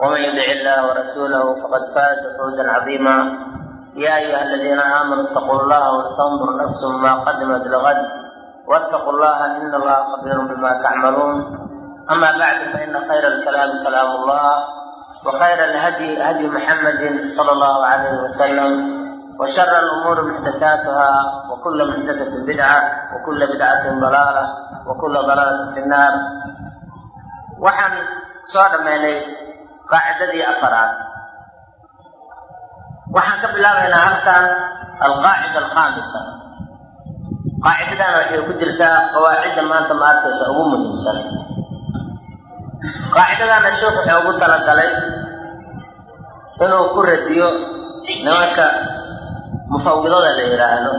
ومن يطع الله ورسوله فقد فاز فوزا عظيما يا ايها الذين امنوا اتقوا الله ولتنظر نفس ما قدمت لغد واتقوا الله ان الله خبير بما تعملون اما بعد فان خير الكلام كلام الله وخير الهدي هدي محمد صلى الله عليه وسلم وشر الامور محدثاتها وكل محدثه بدعه وكل بدعه ضلاله وكل ضلاله في النار waxaan soo dhamaynay qaacidadii afaraad. Waxaan ka bilaabaynaa halkan alqaacida alkhaamisa qaacidadana waxay ku jirtaa qawaacidda maanta ma arkaysa ugu muhiimsan. Qaacidadana sheekh wuxuu ugu talagalay inuu ku radiyo nimanka mufawidada la yidhaahdo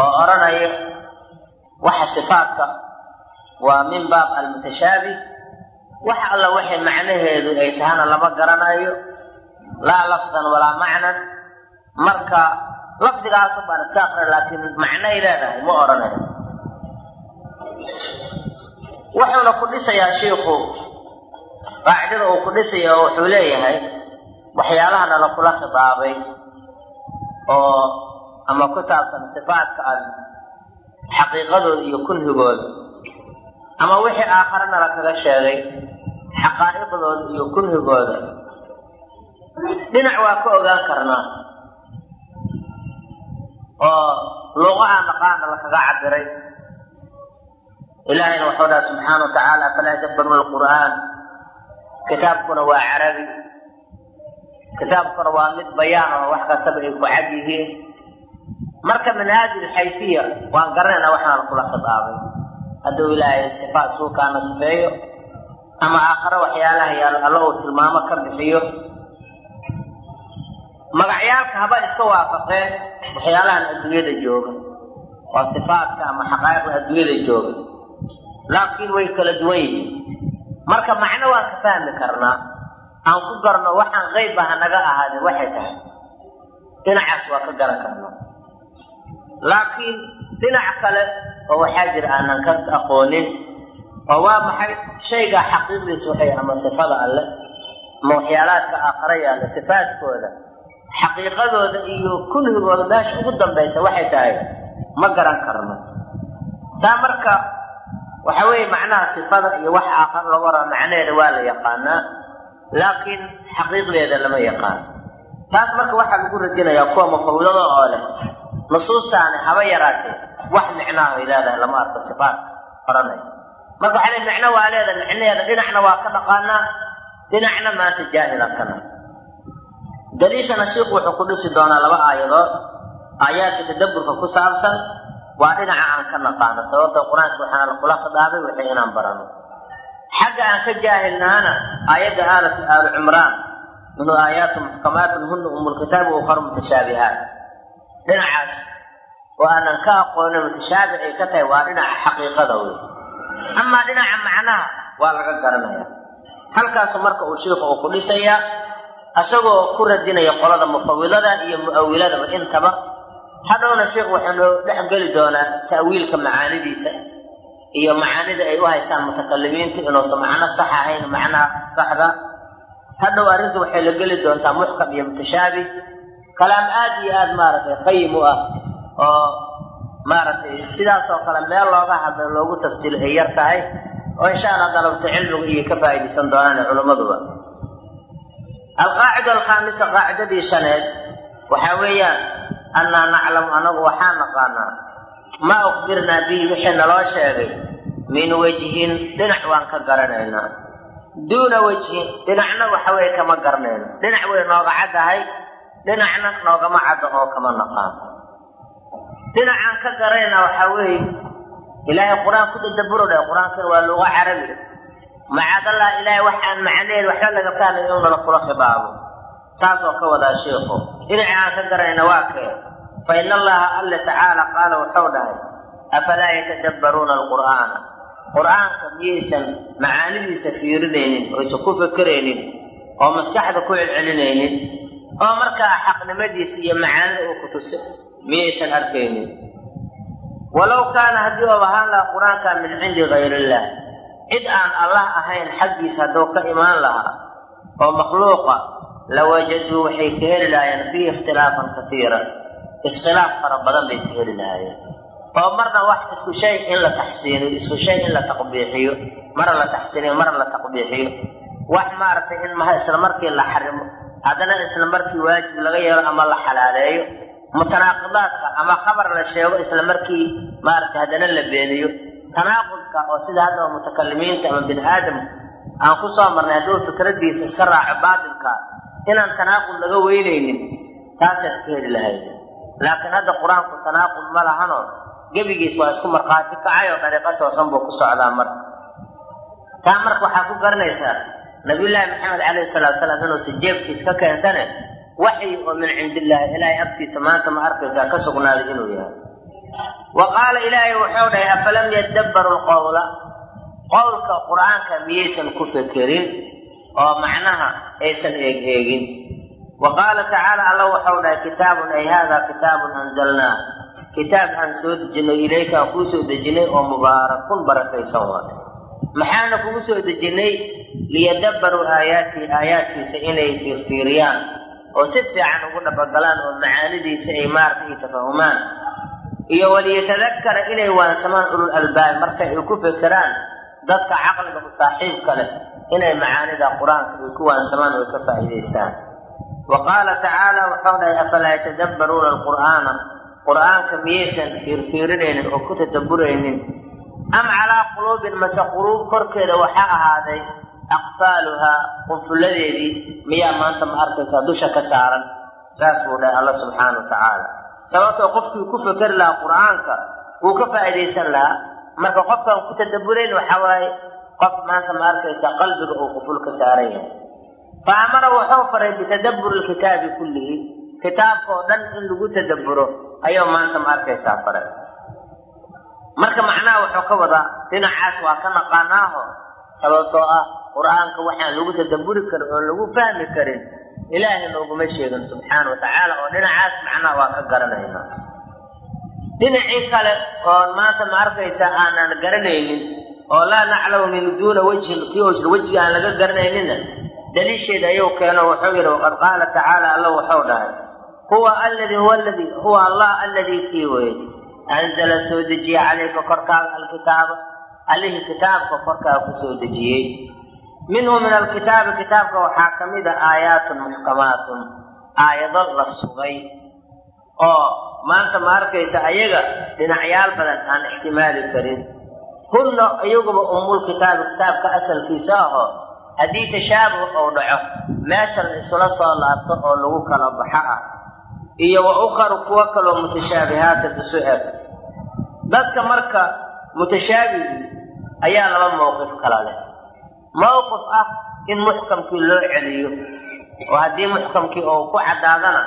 oo odhanaya waxa sifaadka. Waa min baab almutashaabih wax alla waxay macnaheedu ay tahana lama garanayo laa lafdan walaa macnan. Marka lafdigaasu baan iska aqrin laakiin macnoay leedahay ma odhanayo wuxuuna ku dhisayaa shiiku qaacidada uu ku dhisaya wuxuu leeyahay waxyaalahana lakula khidaabay oo ama ku saabsan sifaadka ad xaqiiqadooda iyo kunhigooda ama wixii aakharana lakaga sheegay xaqaa'iqdooda iyo kunhigooda dhinac waa ka ogaan karnaa. Oo luuqaha naqaana lakaga cabiray ilaahayna waxau dhaha subxaana wa tacaala falaa yadabbaruuna alqur'aan. Kitaabkuna waa carabi. Kitaabkuna waa mid bayaan oo wax kastaba ay ku cad yihiin. Marka min hadi alxayfiya waan garanaynaa waxaana lakula khidaabay hadduu ilaahay sifaat suukaana sifeeyo ama aakhare waxyaalaha yaal alla uu tilmaamo ka bixiyo. Magacyaalka haba iska waafaqeen waxyaalahan adduunyada jooga. Waa sifaatka ama xaqaa'iqda adduunyada jooga. Laakiin way kala duwan yihiin. Marka macno waan ka fahmi karnaa aan ku garno waxaan qeyb aha naga ahaadin waxay tahay. Dhinacaas waa ka garan karnaa. Laakiin dhinac kale oo waxaa jira aanan ka aqoonin. Oo waa maxay? Shaygaa xaqiiqdiisa waxay ama sifada alle. Ama waxyaalaadka aakhare yaalla sifaadkooda xaqiiqadooda iyo kunhigooda meesha ugu dambaysa waxay tahay ma garan karno. Taa marka waxa weeye macnaha sifada iyo wax aakhare lagu waraa macnaheeda waa la yaqaanaa laakiin xaqiiqdeeda lama yaqaano taas marka waxaa lagu radinayaa kuwa mufawidada oo leh nusuustaani haba yaraatee. Wax micnaha ay leedahay lama arko sifaatka odhanay marka waxaa micno waa leedahay micnaheeda dhinacna waa ka dhaqaanaa. Dhinacna maanta jaahilan kana. Daliishana shiiku wuxuu ku dhisi doonaa laba aayadood. Aayaadka tadabburka ku saabsan waa dhinaca aan ka naqaano. Sababta qur'aanka waxaana lakula khidaabay waxay inaan barano. Xagga aan ka jaahilnaana aayadda aalu cimraan minhu aayaatu muxkamaatun huna umulkitaabi ukhar mutashaabihaat dhinacaas oo aanan ka aqoonin mutashaabic ay ka tahay waa dhinaca xaqiiqada wey amaa dhinaca macnaha waa laga garanaya halkaasu marka uu shiiku uu ku dhisayaa isagoo ku radinaya qolada mufawidada iyo mu'awiladaba intaba hadhowna sheikhu waxaa noo dhex geli doonaa ta'wiilka macaanidiisa iyo macaanida ay u haystaan mutakalimiinta inuusan macno sax ahayn macnaha saxda. Hadhow arrinta waxay la geli doontaa muxkam iyo mutashaabih kalaam aad iyo aad maaragtay qayim u ah oo maaragtay sidaasoo kale meel looga hadlo loogu tafsiilo ay yar tahay oo insha allah dalabta cilmiga iyo ka faa'iidaysan doonaan culimmaduba alqaacida alkhaamisa qaacidadii shaneed waxaa weeyaan annaa naclamu anagu waxaan naqaanaa maa ukhbirnaa bihi wixii naloo sheegay min wejhin dhinac waan ka garanaynaa. Duuna wejhin dhinacna waxa weye kama garanayno dhinac way nooga caddahay dhinacna noogama caddo oo kama naqaano dhinacaan ka garanayna waxaa weeye ilaahay qur'aan ku tadaburo dheh qur'aankana waa luga carabi macadallah ilaahay waxaan macnaheed waxba laga fahmay inuu nala kula khibaabo saasoo ka wadaa sheikhu dhinacii aan ka garayna waa kee? Fa ina allaha alla tacaala qaala wuxuu dhahay afalaa yatadabbaruuna alqur'aana? Qur'aanka miyaysan macaanidiisa fiirinaynin oysan ku fekeraynin oo maskaxda ku celcelinaynin oo markaa xaqnimadiisa iyo macaanida uu ku tusa miyaysan arkaynin? Walow kaana haddii oo ahaan lahaa qur'aanka min cindi gayriillah cid aan allah ahayn xaggiisa hadduu ka imaan lahaa oo makhluuqa lawajaduu waxay ka heli lahaayeen fiihi ikhtilaafan katiiran. Iskhilaaf fara badan bay ka heli lahaayeen. Oo marna wax isku shay in la taxsiiniyo isku shay in la taqbiixiyo mara la taxsiiniyo mara la taqbiixiyo. Wax maaragtay in maha isla markii la xarimo haddana isla markii waajib laga yeelo ama la xalaaleeyo mutanaaqidaadka ama khabar la sheego isla markii maaragtay haddana la beeniyo tanaaqudka oo sida hadda mutakalimiinta ama bini aadamka aan ku soo marnay hadduu fikradiisa iska raaco baatilka inaan tanaaqud laga weynaynin taasaad ka heli lahayd. Laakiin hadda qur'aanku tanaaqud ma lahano gebigiis waa isku markhaati kacay oo dariiqo toosan buu ku socdaa marka. Taa marka waxaa ku garanaysaa nabiyullaahi maxamed calayhi salaatu salaam inuusan jeebkiis ka keensane waxyi oo min cindillaahi ilaahay agtiisa maanta ma arkaysaa ka sugnaaday inuu yahay. Wa qaala ilaahay wuxuu dhahay afalam yadabbaru lqowla qowlka qur'aanka miyaysan ku fekerin oo macnaha aysan eeg eegin wa qaala tacaala alla wuxuu dhahay kitaabun ay haada kitaabun anzalnaa. Kitaab aan soo dejinay ilayka aan kuu soo dejinay oo mubaarakun barakaysan waay maxaana kugu soo dejinay liyadabbaruu aayaatihi aayaadkiisa inay fiirfiiriyaan oo si fiican ugu dhabagalaan oo macaanidiisa ay maaragtay ay tafahumaan iyo waliyatadakkara inay waansamaan ulul albaab marka ay ku fekeraan dadka caqliga u saaxiibka leh inay macaanida qur'aanka ay ku waansamaan oo ka faa'iidaystaan. Wa qaala tacaala wuxuu dhahay afalaa yatadabbaruuna alqur'aana? Qur'aanka miyaysan fiirfiirinaynin oo ku tadabburaynin am calaa quluubin mase quluub korkeeda waxaa ahaaday aqfaaluhaa qunfulladeedii miyaa maanta ma arkaysaa dusha ka saaran. Saas buu dhahay alla subxaana wa tacaala. Sababtoo qofkii ku fekeri lahaa qur'aanka wuu ka faa'iidaysan lahaa. Marka qofkaan ku tadabburayn waxaa waaye qof maanta ma arkaysaa qalbiga uu quful ka saaran yahay. Fa amara wuxuu faray bitadabburi lkitaabi kullihi. Kitaabka oo dhan in lagu tadabburo ayuu maanta ma arkaysaa faray marka macnaha wuxuu ka wadaa dhinacaas waa ka naqaanaaho sababtoo ah qur'aanka waxaan lagu tadabburi karin oo lagu fahmi karin ilaahay nooguma sheegin subxaana wa tacaala oo dhinacaas macnaha waa ka garanaynaa dhinacii kale oo maanta ma arkaysa aanan garanaynin oo laa naclamu min duuna wajhin kii ojr wejiga aan laga garanayninna daliisheeda ayuu keeno wuxuu yidhi waqad qaala tacaala alla wuxuu dhahay huwa alladii huwa alladii huwa allah alladii kii weye anzala soo dejiye calayka korkaaga alkitaaba allihii kitaabka korkaaga ku soo dejiyey minhu min alkitaabi kitaabka waxaa ka mid a aayaatun muxkamaatun aayado la sugay oo maanta ma arkaysa ayaga dhinacyaal badan aan ixtimaali karin hunna iyaguba umul kitaabi kitaabka asalkiisa ahoo haddii tashaabuh uu dhaco meesha la isula soo laabto oo lagu kala baxo ah iyo wa ukharu kuwo kaloo mutashaabihaatan isu eg dadka marka mutashaabihii ayaa laba mawqif kala leh. Mawqif ah in muxkamkii loo celiyo oo haddii muxkamkii uu ku caddaadana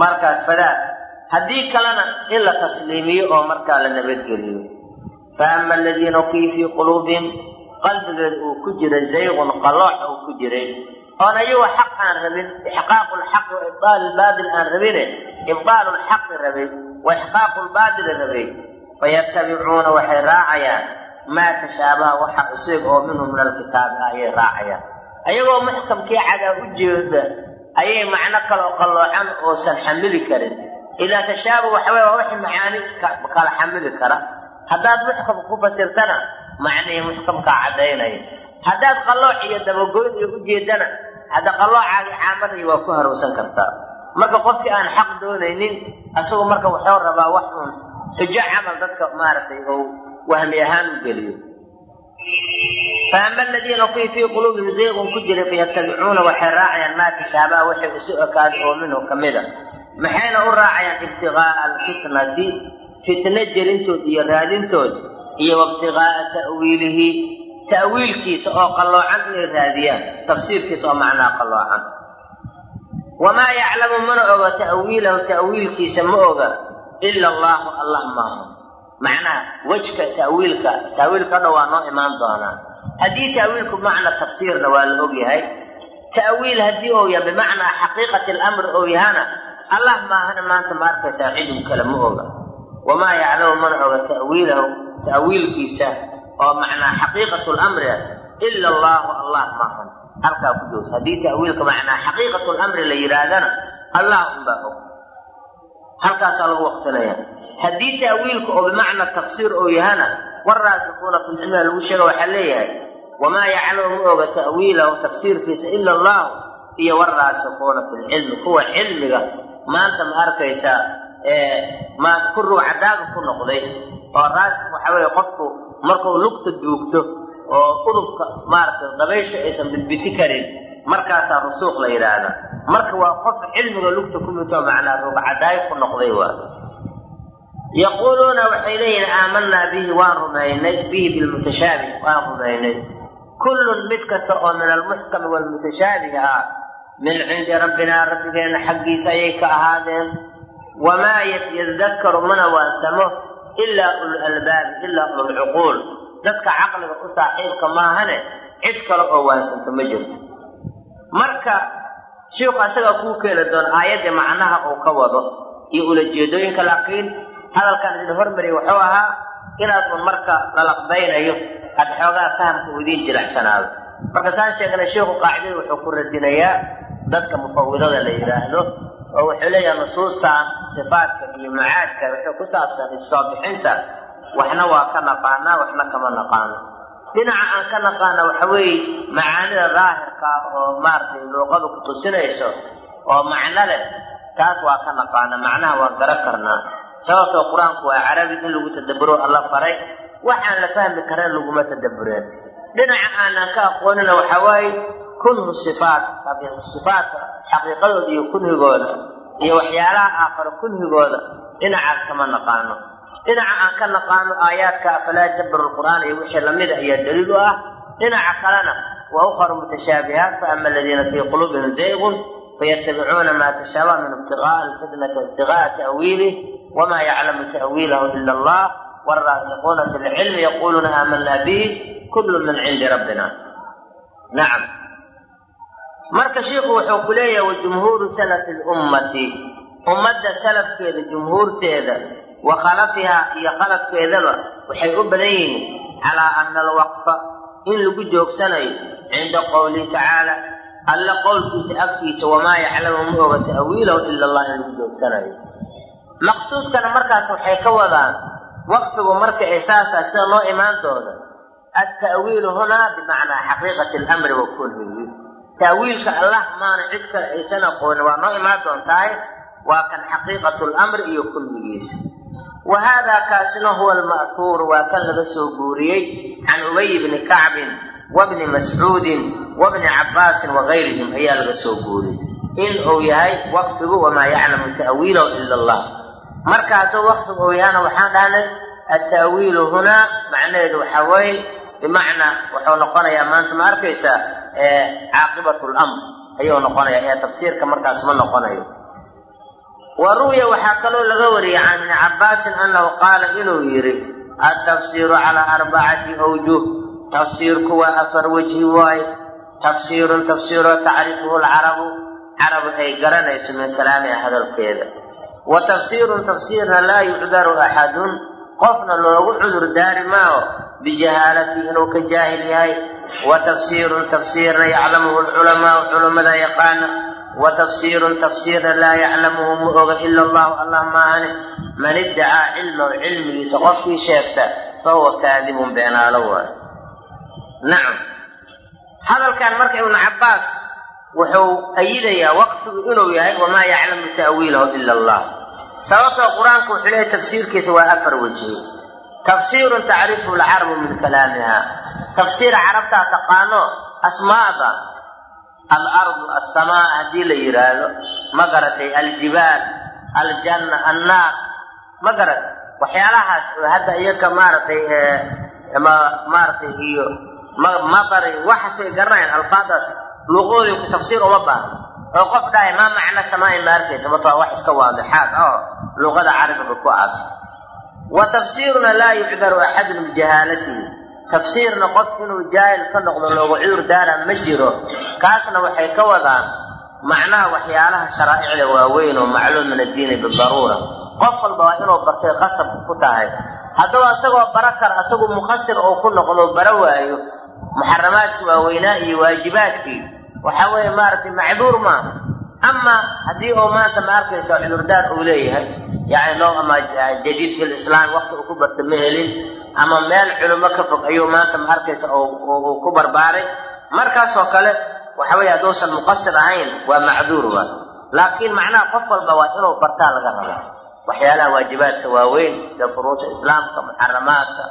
markaas fadaad haddii kalena in la tasliimiyo oo markaa la nabadgeliyo. Fa ama aladiina kii fii quluubihim qalbigeeda uu ku jiray zayqun qaloox uu ku jiray oon ayagu xaq aan rabin ixqaaqu lxaqi wa ibdaal lbaatil aan rabine ibdaalu lxaqi rabay wa ixqaaqu lbaatili rabay fayattabicuuna waxay raacayaan maa tashaabaha waxa usig oo minhu min alkitaabi ayay raacayaan ayagoo muxkamkii cadaa u jeeda ayay macno kaloo qalloocan oosan xamili karin idaa tashaaba waxawey waa wixii macaani kala xamili kara haddaad muxkamka ku fasirtana macnihii muxkamkaa caddaynaya haddaad qallooc iyo dabagoyn iyo ujeedana hadda qalloocaagii caamadii waa ku harowsan kartaa marka qofkii aan xaq doonaynin asagu marka wuxuu rabaa wax uun. Xujo camal dadka maaragtay ou wahmi ahaan u geliyo. Faama aladiina kuwii fii quluubihim zayqun ku jiray fayattabicuuna waxay raacayaan maa tashaabaha waxay isu ekaaday oo minhu ka mida. Maxayna u raacayaan ibtiqaa'a alfitnati fitno jelintood iyo raadintood iyo waibtiqaa'a ta'wiilihi ta'wiilkiisa oo qalloocan inay raadiyaan. Tafsiirkiisa oo macnaa qalloocan. Wamaa yaclamu mana oga ta'wiilahu ta'wiilkiisa ma oga ila allaahu allah maaha. Macnaha wejka ta'wiilka ta'wiilka dha waa noo imaan doonaa. Haddii ta'wiilku bimacna tafsiirna waa la ogyahay ta'wiil haddii ou yahay bimacnaa xaqiiqati alamri ou yahana allah maahana maanta ma arkaysaa cidin kale ma oga. Wamaa yaclamu mana oga ta'wiilahu ta'wiilkiisa oo macnaa xaqiiqatu lamri ila allaahu allah maahan halkaa ku joogsa haddii ta'wiilka macnaa xaqiiqatu lamri la yidhaahdana allah unbaa og halkaasaa lagu waqtinaya haddii ta'wiilku oo bimacna tafsiir ou yahana waraasikuuna fi lagu sheega waxaa leeyahay wamaa yaclamu ma oga ta'wiilahu tafsiirkiisa ila allahu iyo waraasikuuna fi lcilmi kuwa cilmiga maanta ma arkaysaa maanta ku ruucadaaga ku noqday. Oo raasik waxa weeye qofku markuu lugta duugto oo udubka maaragtay dabaysha aysan bidbiti karin markaasaa rusuuq la yidhaahda marka waa qof cilmiga lugta ku mito macnaa ruucadaayo ku noqday waa. Yaquuluuna waxay leeyihiin aamanaa bihi waan rumaynay bihi bilmutashaabih waan rumaynay. Kullun mid kasta oo min almuxkami waalmutashaabih ah min cindi rabbinaa rabbigeenna xaggiisa ayay ka ahaadeen. Wamaa yadakkaru mana waansamo ilaa ulul albaabi ilaa ululcuquul dadka caqliga u saaxiibka maahane cid kale oo waansanto ma jirto. Marka shiiku asagaa kuu keeni doona aayaddii macnaha uu ka wado iyo ulajeedooyinka laakiin hadalkan idin hormariya wuxuu ahaa inaadun marka lalaqbaynayo aad xoogaa fahamka u idiin jilicsanaado marka saan sheegnay sheikhu qaacidada wuxuu ku radinayaa dadka mufawidada la yidhaahdo oo wuxuu leeyahay nusuustan sifaadka iyo macaadka wuxuu ku saabsan issoo bixinta waxna waa ka naqaanaa waxna kama naqaano. Dhinaca aan ka naqaana waxa weeye macaanida daahirka ah oo maaragtay luuqadu ku tusinayso oo macno leh taas waa ka naqaana macnaha waan garan karnaa. Sababtoo qur'aanku waa carabi in lagu tadabburo alla faray waxaan la fahmi karayn laguma tadabbureen dhinaca aanan ka aqoonina waxa waaye kunhu sifaat sifaatka xaqiiqadooda iyo kunhigooda iyo waxyaalaha aakaro kunhigooda dhinacaas kama naqaano. Dhinaca aan ka naqaano aayaadka afalaa jabr qur'aan iyo wixii la mid ah ayaa daliil u ah. Dhinaca kalena wa ukaru mutashaabihaat faama aladiina fii quluubihim zaygun fayatabicuuna maa tashaaba min ibtiqaaءi alfitnati ibtiqaaءa ta'wiilih wmaa yaclamu ta'wiilahu ila allah wاlraasikuuna fi lcilmi yaquuluuna aamana bih kul min cindi rabbina nacam marka shiiku wuxuu ku leeyahay wajumhuuru salafi lummati ummadda salafkeeda jumhuurteeda wa khalafihaa iyo khalafkeedaba waxay u badan yihiin calaa ana alwaqfa in lagu joogsanayo cinda qowlihi tacaala. Alla qowlkiisa agtiisa wamaa yaclamu ma oga ta'wiilahu ila allah in lagu joogsanayo. Maqsuudkana markaas waxay ka wadaan waqfigu marka ay saasa sida noo imaan doono alta'wiilu hunaa bimacnaa xaqiiqati alamri wa kunhihi ta'wiilka allah maana cid kale aysan aqoonin waa noo imaan doontahay waa kan xaqiiqatu lamri iyo kunhigiisa wa haadaa kaasina huwa alma'huuru waa kan laga soo guuriyey can ubay bni kacbin wabni mascuudin wabni cabbaasin wagayrihim ayaa laga soo guuriyey. In uu yahay waqfigu wamaa yaclamu ta'wiilahu ila allah. Marka hadduu waqfigu uu yahana waxaan dhahnay alta'wiilu hunaa macnaheedu waxaa weeye bimacnaa wuxuu noqonayaa maanta ma arkaysaa caaqibatu lamr ayuu noqonaya ee tafsiirka markaas ma noqonayo. Wa ru'ya waxaa kaloo laga wariyey can ibni cabbaasin annahu qaala inuu yidhi altafsiiru calaa arbacati awjuh. Tafsiirku waa afar wejhi waaye. Tafsiirun tafsiiroo tacrifuhu alcarabu. Carabu ay garanayso min kalaamiha hadalkeeda. Wa tafsiirun tafsiirna laa yucdaru axadun qofna loogu cudur daari maayo bijahaalati inuu ka jaahil yahay. Wa tafsiirun tafsiirna yaclamuhu lculamaau culammada yaqaana. Wa tafsiirun tafsiirna laa yaclamuhu ma oga ila allahu allah maahane man iddacaa cilmahu cilmigiisa qofkii sheegta fahuwa kaadibun beenaalo waayo. Nacam. Hadalkan marka ibnu cabbaas wuxuu ayidayaa waqtigu inuu yahay wamaa yaclamu ta'wiilahu ila allah sababtoo qur'aanku wuxuu leeyahy tafsiirkiisa waa afar wejhi tafsiirun tacrifu lcarabu min kalaamiha. Tafsiir carabtaa taqaano asmaada alardu assamaa haddii la yidhaahdo ma garatay aljibaal aljanna annaar ma garatay waxyaalahaas hadda iyaka maaragtay maaragtay iyo madari waxaas way garanayaan alfaadaas luuqoodii ku tafsiir uma baahna oo qof dhahay maa macna samaain ma arkaysa mato wax iska waadixaad oo luqada carabiga ku ad wa tafsiiruna laa yucdaru axadun bijahaalatihi tafsiirna qof inuu jaahil ka noqdo loogu cudur daara ma jiro. Kaasna waxay ka wadaan macnaha waxyaalaha sharaa'icda waaweyn oo macluum min addiini bidaruura qof walba waa inuu bartay qasab ku tahay. Haddaba isagoo bara kar isagu mukhasir oo ku noqdo bara waayo muxaramaadkii waaweynaa iyo waajibaadkii waxaa weeye maaragtay macduur maaha ama haddii uu maanta ma arkaysa cudurdaar uu leeyahay yani loo ama jadiid fi lislaam wakti uu ku barta ma helin ama meel culimo ka fog ayuu maanta ma arkaysa uu ku barbaaray. Markaasoo kale waxa weeye hadduusan muqasir ahayn waa macduur waa. Laakiin macnaha qof walba waa inuu bartaa laga rabaa waxyaalaha waajibaadka waaweyn sida furuusha islaamka muxaramaadka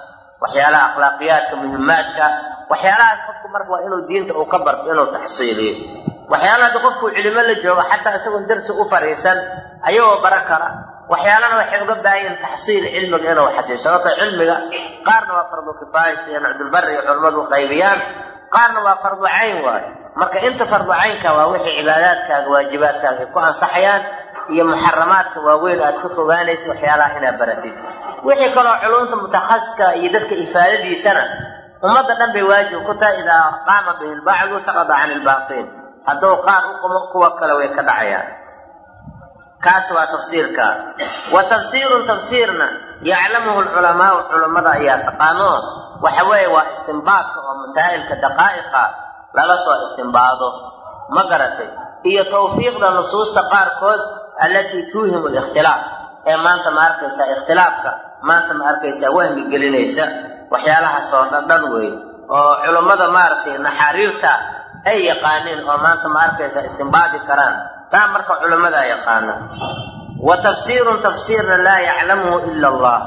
waxyaalaha akhlaaqiyaadka muhimaadka waxyaalahaas qofku marka waa inuu diinta uu ka barto inuu taxsiiliyo. Waxyaalaha haddi qofkuu cilimo la joogo xataa isagoon darsi u fariisan ayagoo bara kara waxyaalana waxay uga baahayiin taxsiil cilmiga inuu xasiyo sababto cilmiga qaarna waa fardu kifaaya sida ibn cabdilbari iyo culimmadu qaybiyaan qaarna waa fardu cayn waayo marka inta fardu caynka waa wixii cibaadaadkaaga waajibaadkaaga ay ku ansaxayaan iyo muxaramaadka waaweyn aad ka fogaanaysa waxyaalaha inaad baratid. Wixii kaloo culumta mutakhasiska iyo dadka ifaadadiisana ummadda dhan bay waajib ku tahay idaa qaama bihi lbacdu saqada can ilbaaqiin hadduu qaar u qumo kuwa kale way ka dhacayaan. Kaas waa tafsiirka. Wa tafsiirun tafsiirna yaclamuhu lculamaau culammada ayaa taqaano. Waxa weeye waa istimbaadka oo masaa'ilka daqaa'iqa laga soo istimbaado. Ma garatay? Iyo tawfiiqda nusuusta qaarkood allatii tuuhimu likhtilaaf ee maanta ma arkaysaa ikhtilaafka maanta ma arkaysaa wahmi gelinaysa waxyaalahaasoo dhan dhan wey oo culummada maaragtay naxaariirta ay yaqaaniin oo maanta ma arkaysaa istimbaadi karaan. Taa marka culammadaa yaqaana. Wa tafsiirun tafsiirna laa yaclamuhu ila allah.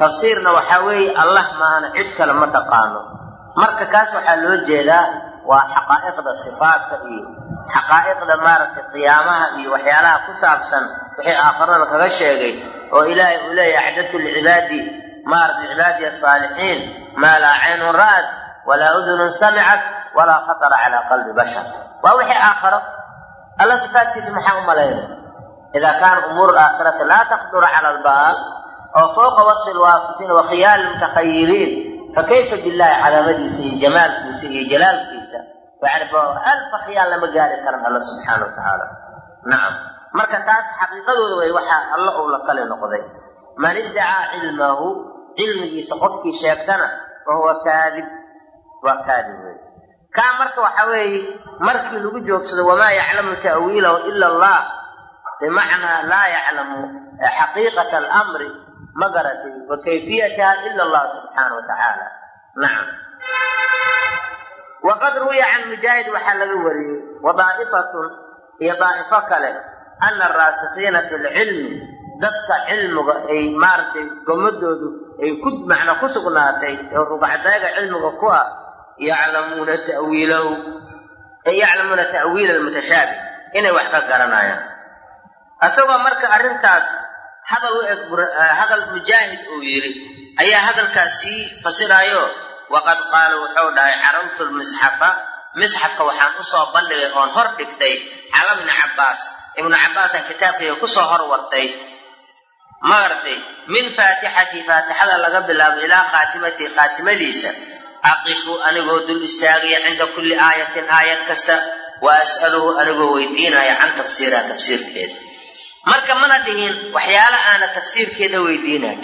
Tafsiirna waxaa weeye allah maana cid kale ma taqaano. Marka kaas waxaa loo jeedaa waa xaqaa'iqda sifaatka iyo xaqaa'iqda maaragtay qiyaamaha iyo waxyaalaha ku saabsan wixii aakharada kaga sheegay oo ilaahay uu leeyahy acdadtu licibaadi maaragtay cibaadiya asaalixiin maa laa caynun ra'at walaa udunun samicat walaa khatara calaa qalbi bashar waa wixii aakharo alla sifaatkiisa maxaa u malaynay idaa kaana umuuru aakhirati laa taqduru cala albaal oo fowqa wasfi lwaafisiin wa khiyaali lmutakhayiriin fakayfa billahi cadaamadiisa iyo jamaalkiisa iyo jalaalkiisa yani alfa khiyaal lama gaari karan alla subxaana wa tacaala nacam marka taas xaqiiqadooda way waxaa alla uu la kali noqday man iddacaa cilmahu cilmigiisa qofkii sheegtana fahuwa kaadib waa kaadib wey kaa marka waxa weeye markii lagu joogsado wamaa yaclamu ta'wiilahu ila allah bimacnaa laa yaclamu xaqiiqata alamri ma garatay wa kayfiyataha ila allah subxaana wa tacaala nacam. Waqad ruwiya can mujaahid waxaa laga wariyey wa daa'ifatun iyo daa'ifo kale ana araasikiina fi lcilmi dadka cilmiga ay maaragtay gomadoodu ay ku macna ku sugnaatay oo rugcadaaga cilmiga ku ah yaclamuuna tawiilahu yaclamuuna ta'wiila almutashaabih inay wax ka garanayaan. Isagoo marka arrintaas hadal u eg hadal mujaahid uu yidhi ayaa hadalkaas sii fasiraayo waqad qaala wuxuu dhahay carawtu lmisxafa misxafka waxaan u soo bandhigay oon hor dhigtay cala bni cabbaas. Ibnu cabbaasaan kitaabkayga ku soo hor maartay min faatixatii faatixada laga bilaabo ilaa khaatimatihi khaatimadiisa aqifu anigoo dul istaagaya cinda kulli aayatin aayad kasta wa as'aluhu anigoo weydiinaya can tafsiiriha tafsiirkeeda. Marka mana dhihin waxyaala aana tafsiirkeeda weydiinayo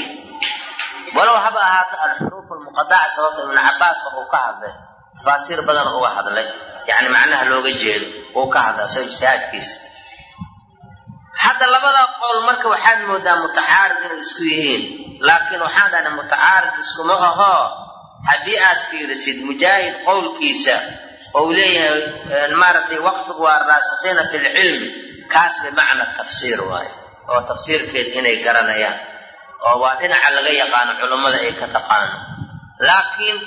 walow haba ahaato alxuruuf almuqadaca sababta ibnu cabaaska uu ka hadlay tafaasiir badan uga hadlay. Yani macnaha looga jeedo uu ka hadla soo ijtihaadkiisa hadda labada qowl marka waxaad moodaa mutacaarid inay isku yihiin. Laakiin waxaan dhahnay mutacaarid iskuma ahoo haddii aad fiirisid mujaahid qowlkiisa ou leeyahay maaragtay waqfigu waa raasikiina fi lcilmi kaas bimacna tafsiir waayo oo tafsiirkeeda inay garanayaan oo waa dhinaca laga yaqaano culummada ay ka taqaano. Laakiin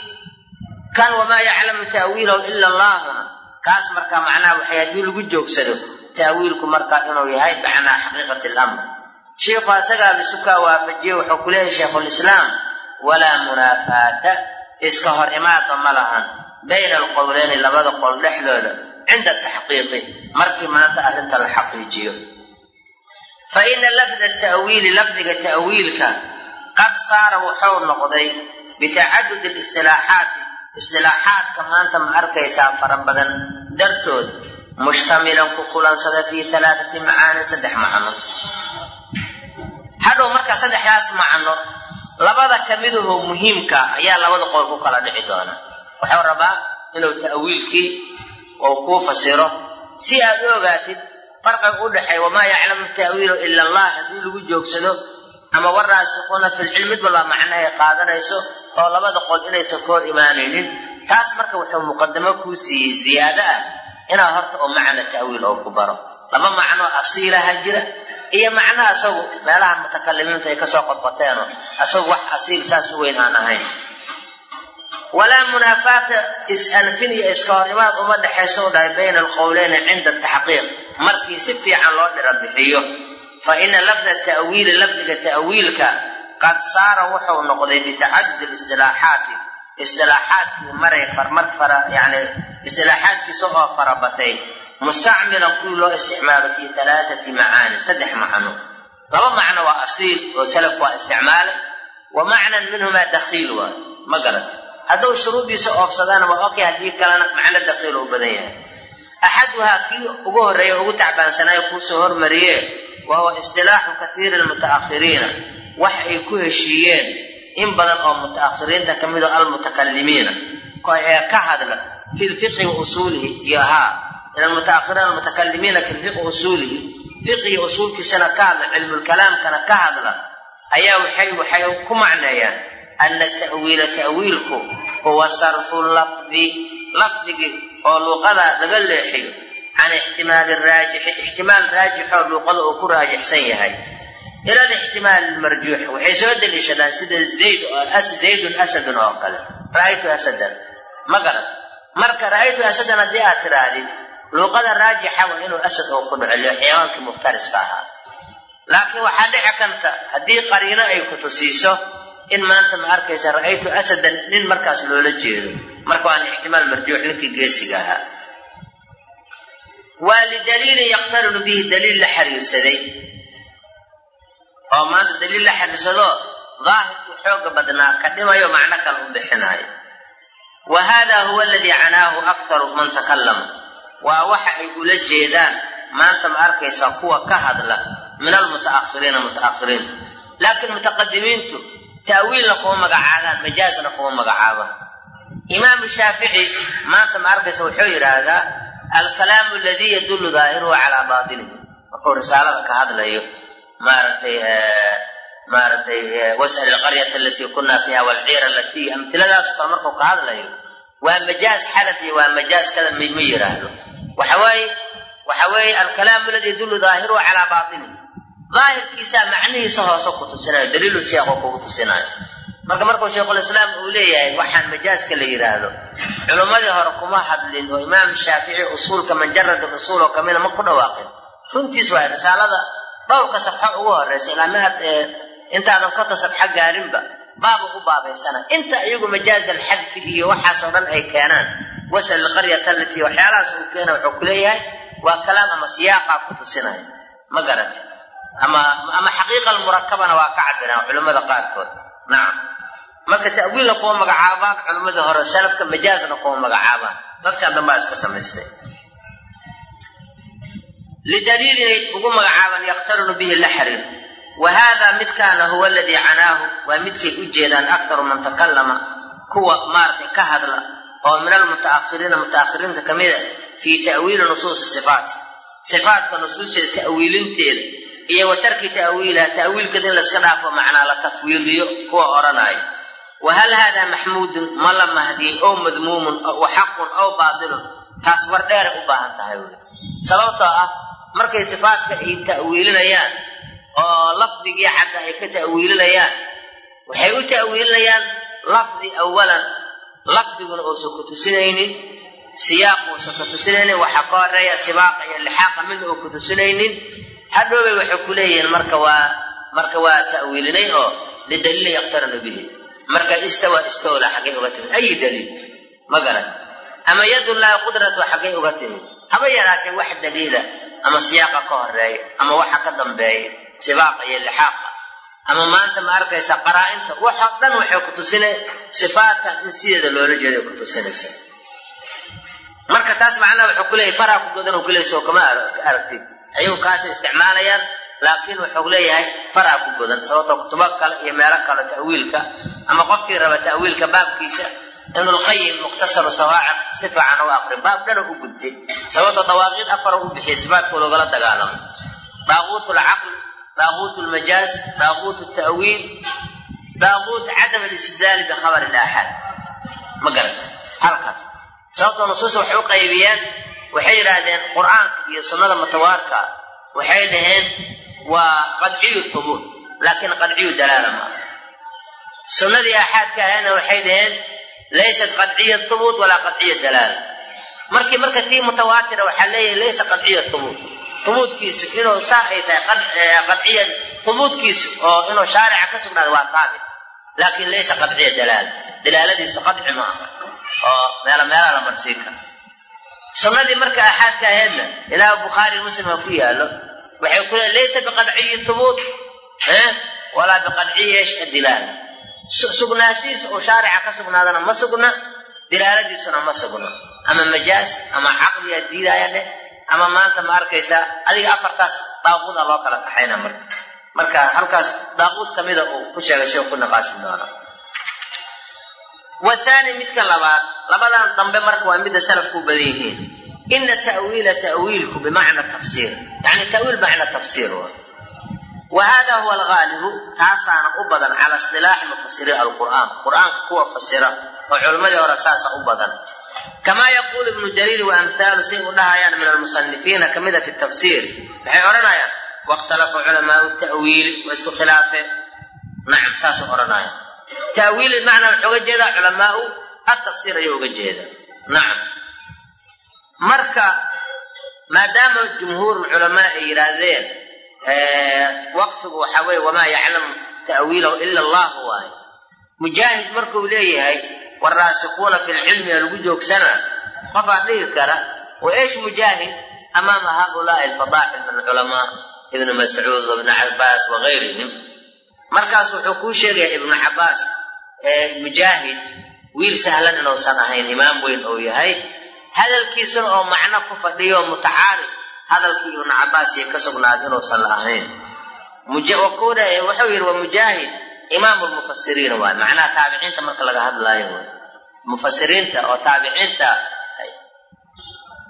kan wamaa yaclamu ta'wiilahu ila allahuna kaas markaa macnaha waxay haddii lagu joogsado ta'wiilku markaa inuu yahay macnaa xaqiiqati alamr. Shiikhu asagaa bisukaa waafajiye wuxuu ku leeyahay shaykhulislaam walaa munaafaata iska hor imaada ma lahan. Bayna alqowleyni labada qol dhexdooda cinda taxqiiqi. Markii maanta arrinta la xaqiijiyo. Fa ina lafda ta'wiili lafdiga ta'wiilka qad saara wuxuu noqday bitacadudi listilaaxaati istilaaxaadka maanta ma arkaysaa fara badan dartood mushtamilan ku kulansada fii alaaati macaanin saddex macno hadhow marka saddexdaas macno labada kamidaho muhiimka ayaa labada qol ku kala dhici doona wuxuu rabaa inuu ta'wiilkii ou kuu fasiro si aad u ogaatid farqiga u dhexeey wamaa yaclamu ta'wiilu ila allah haddii lagu joogsado ama waraasikuuna filcilm mid walbaa macnahay qaadanayso oo labada qol inaysan ka hor imaanaynin taas marka wuxuu muqadamo kuu siiyey ziyaado ah inaad horta oo macna ta'wiil oo ku baro. Laba macnoo asiilaha jira iyo macnaha asagu meelaha mutakalimiintu ay ka soo qodqoteeno asagu wax asiil saas u weyn aan ahayn. Walaa munaafaata is-anfin iyo iska hor imaad uma dhexayso u dhahay bayna alqowleyni cinda taxqiiq markii si fiican loo dhira bixiyo. Fa ina lafda ta'wiili lafdiga ta'wiilka qad saara wuxuu noqday bitacadudi listilaaxaati istilaaxaadkii maray farmar fara yani istilaaxaadkiisa oo farabatay mustacmilan kuwii loo isticmaalo fii alaaati macaanin saddex macno. Laba macno waa asiil oo salafku waa isticmaalay. Wa macnan minhumaa dakhiil waay ma garata hadduu shuruuddiisa oofsadana waa okay haddii kalena macno dakhiil u badan yahay. Axaduhaa kii ugu horreeya ugu tacbaansanaayo kuusoo hormariye wa huwa istilaaxu katiiri lmuta'akhiriina wax ay ku heshiiyeen in badan oo muta'akhiriinta ka mid oo almutakalimiina ee ka hadla fi lfiqhi wa usuulihi iyo haa min almutaakhiriina almutakalimiina fi fiqhi usuulihi fiqhigi usuulkiisana ka hadla cilmulkalaamkana ka hadla ayaa waxay waxay ku macneeyaan ana ta'wiila ta'wiilku huwa sarfu lafdi lafdigii oo luuqada laga leexiyo can ixtimaali raajixi ixtimaal raajixoo luuqada uu ku raajixsan yahay ila alixtimaal almarjuux waxay soo deliishadaan sida zayd zaydun asadun oo kale ra'aytu asadan ma garan marka ra'aytu asadan haddii aad tidhaahdid luuqada raajixa waa inuu asad oo ku dhaco leo xayawaankii muftariska ahaa laakiin waxaa dhici karta haddii qariino ay ku tusiiso in maanta ma arkaysa ra'aytu asadan nin markaas loola jeedo marka waana ixtimaal marjuux ninkii geesiga ahaa waa lidaliilin yaqtarinu bihi daliil la xiriirsaday oo maanta daliil la xiriirsado daahirkii xooga badnaa ka dhimayo macno kale u bixinaayo. Wa hada huwa aladii canaahu akharu man takallama waa waxa ay ula jeedaan maanta ma arkaysaa kuwa ka hadla min almuta'akhiriina muta'akhiriinta laakiin mutaqadimiintu ta'wiilna kuma magacaabaan majaazna kuma magacaabaan. Imaamu shaafici maanta ma arkaysa wuxuu yidhaahdaa alkalaamu aladii yadullu daahiruhu calaa baatinihi markuu risaalada ka hadlayo maaragtay maaragtay was'al ilqaryata alatii kunna fiiha walciira alatii amtiladaas kale markuu ka hadlayo waa majaaz xadaf iyo waa majaaz kada ma yidhaahdo waxa waaye waxa weeye alkalaamu aladi yadullu daahiruhu calaa baatinihi. Daahirkiisaa macnihiisa hoose ku tusinayo daliilu siyaaqoo kugu tusinayo. Marka markuu sheikhulislaam uu leeyahay waxaan majaaska la yidhaahdo culummadii hore kuma hadlin oo imaam shaafici usuulka manjarada usuul oo kamida ma ku dhawaaqin. Runtiis waay risaalada dhowrka safxo ugu horeysa ilaa mahad intaadan konta safxo gaarinba baaba u baabaysana. Inta iyagu majaaz alxadfi iyo waxaasoo dhan ay keenaan. Wasal ilqaryata alati waxyaalahaas uu keena wuxuu ku leeyahay waa kalaam ama siyaaqaa ku tusinaya ma garati? Ama ama xaqiiqa almurakabana waa ka cabiraan culimmada qaarkood. Nacam marka ta'wiilna kuma magacaabaan culimmadii hore salafka majaazna kuma magacaabaan. Dadkan dambaa iska samaystay lidaliil inay ugu magacaabaan yaqtarinu bihi la xiriirta wa hada midkaana huwa aladii canaahu waa midkay u jeedaan akharu man takallama kuwa maaragtay ka hadla oo min almuta'akhiriina muta'akhiriinta ka mida fii ta'wiili nusuusi sifaati sifaatka nusuusteeda ta'wiilinteeda iyo wa tarki ta'wiiliha ta'wiilkeeda in layska dhaafo macnaa la tafwiidiyo kuwa odhanaayo wa hal haadaa maxmuudun ma la mahdiyin ow madmuumun wa xaqun ow baatilun taas war dheeray u baahan tahay sababtoo ah markay sifaatka ay ta'wiilinayaan oo lafdigii xagga ay ka ta'wiilinayaan waxay u ta'wiilinayaan lafdi awalan lafdiguna uusan ku tusinaynin siyaaq uusan ku tusinaynin waxaa ka horreeya sibaaqa iyo lixaaqa midna uu ku tusinaynin hadhoobay waxay ku leeyihiin marka waa marka waa ta'wiilinay oo lidaliilin yaqtarinu bihi. Marka istawa istowla xaggay uga timid. Ayi daliil? Ma garan. Ama yadullaahi qudratu xaggay uga timid. Haba yaraatee wax daliila ama siyaaqa ka horreeya ama waxa ka dambeeya sibaaqa iyo lixaaqa. Ama maanta ma arkaysa qaraa-inta waxoo dhan waxay ku tusinay sifaatkan in sideeda loola jeeday ku tusinaysa. Marka taas macnaha wuxuu ku leeyahay faraa ku godan oo kuleey soo kama aragtid ayagu kaasay isticmaalayaan laakiin wuxuu leeyahay faraa ku godan sababtoo kutubo kale iyo meelo kale ta'wiilka. Ama qofkii raba ta'wiilka baabkiisa ibnulqayim mukhtasaru sawaaciq si fiican u aqrin baab dhana u gudtay sababtoo dawaaqiid afar u bixiyay sifaadku loogala dagaalamo. Daaquut lcaql daaquut lmajaaz daaquut ta'wiil daaquut cadam alistidlaali bikhabari laaxad ma garata halkaas. Sababtoo nusuusta waxay u qaybiyeen waxay yidhaahdeen qur'aanka iyo sunnada mutawaarka waxay dhaheen waa qadciyu hubuut laakiin qadciyu dalaala maaha sunnadii aaxaadka ahaydna waxay dhaheen laysat qadciya hubuut walaa qadciya dalaala markii marka tii mutawaatira waxaa leeyahay laysa qadciya hubuut hubuutkiisu inuu saa ay tahay qadciya hubuutkiisu oo inuu shaarica ka sugnaado waa taabit laakiin laysa qadciya dalaala dalaaladiisu qadci ma aha oo meelo meelaa la marsiin kara sunnadii marka aaxaadka ahaydna ilaa bukhaari muslim ku yaalo waxay ku leeay laysa biqadciyi hubuut walaa biqadciyi esh adilaala sugnaashihiisa uu shaarica ka sugnaadana ma sugna dilaaladiisuna ma sugna. Ama majaas ama caqliya diidaaya dheh ama maanta ma arkaysaa adiga afartaas daaquuda loo kala kaxayna marka marka halkaas daaquud kamida uu ku sheegay sheekh ku naqaashin doona wathaani midka labaad labadan dambe marka waa midda salafku u badan yihiin. Ina ta'wiila ta'wiilku bimacna tafsiir. Yani ta'wiil bimacna tafsiir wa wa hada huwa algaalibu taasaana u badan cala istilaaxi mufasiriin alqur'aan qur'aanka kuwa fasira oo culimmadii hore saasa u badan kamaa yaquulu ibnu jariir wa amhaalu say u dhahayaan min almusanifiina kamida fi tafsiir waxay odhanayaan wakhtalafa culamaau ta'wiili waa isku khilaafeen nacam saasay odhanayaan ta'wiil macnaa wuxuu uga jeedaa culamaau atafsiir ayuu uga jeedaa nacam marka maadaama jumhuur culamaa ay yidhaahdeen waqfigu waxaa weye wamaa yaclamu ta'wiilahu ila allahu waaye. Mujaahid markuu leeyahay waraasikuuna fi lcilmi lagu joogsanaa qofaa dhihi kara wa mujaahid amaama haulaai alfadaaxil min alculamaa ibnu mascuud wabni cabaas wagayrihim markaas wuxuu kuu sheegaya ibnu cabaas mujaahid wiil sahlan inuusan ahayn imaam weyn ou yahay hadalkiisuna oo macno ku fadhiyo mutacaarid hadalkii ibnu cabaas iyo ka sugnaaday inuusan la ahayn. Wuxuu yidhi waa mujaahid imaamu lmufasiriin waay macnaha taabiciinta marka laga hadlaayo waay mufasiriinta oo taabiciinta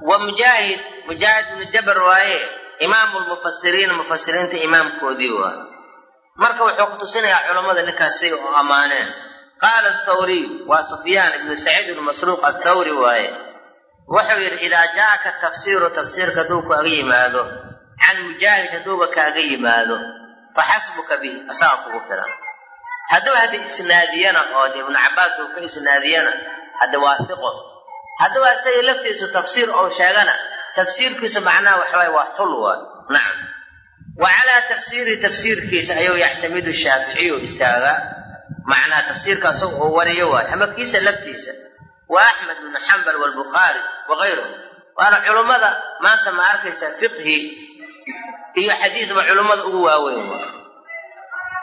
wa mujaahid mujaahid ibnu jabar waaye imaamu lmufasiriin mufasiriinta imaamkoodii waay marka wuxuu ku tusinayaa culammada ninkaas siga oo ammaaneen. Qaala athawriy waa sufyaan ibnu saciid ibnu masruuq athawri waaye wuxuu yidhi idaa jaaka tafsiiru tafsiirka hadduu kaaga yimaado can mujaahid hadduuba kaaga yimaado faxasbuka bihi asaga kugu filan. Hadduu hadda isnaadiyana oo de ibnu cabaas uu ka isnaadiyana hadda waa fiqo hadduu asaga laftiisu tafsiir ou sheegana tafsiirkiisu macnaha waxawaye waa xul waay. Nacam. Wa calaa tafsiiri tafsiirkiisa ayuu yactamidu shaaficiyu istaagaa. Macnaha tafsiirka asaga uu wariyo waayo ama kiisa laftiisa wa axmed ibnu xambal waalbukhaari wakayruhu waana culummada maanta ma arkaysa fiqhi iyo xadiidba culummada ugu waaweyn.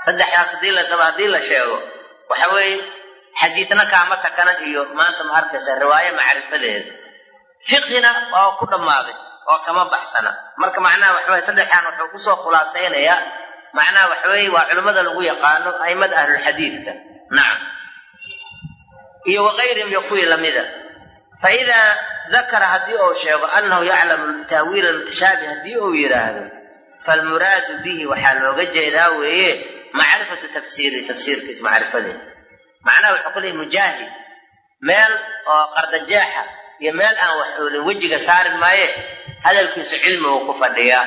Saddexdaas haddii la daba haddii la sheego waxa weeye xadiidna kaama takanan iyo maanta ma arkaysa riwaayo macrifadeeda fiqhina waa ku dhammaaday oo kama baxsana. Marka macnaha waxaweye saddexdan wuxuu ku soo khulaasaynayaa. Macnaha waxaweeye waa culimmada lagu yaqaano aimada ahlulxadiidka nacam iyo wakayrihim iyo kuwii lamida. Fa idaa dakara haddii uu sheego annahu yaclamu taawiila almutashaabih haddii uu yidhaahdo falmuraadu bihi waxaa looga jeedaa weeye macrifatu tafsiiri tafsiirkiis macrifadeeda macnaha wuxuu ku mujaahid meel oo qardajeexa iyo meel aan wax oolin wejiga saari maaye hadalkiisu cilmigu ku fadhiyaa.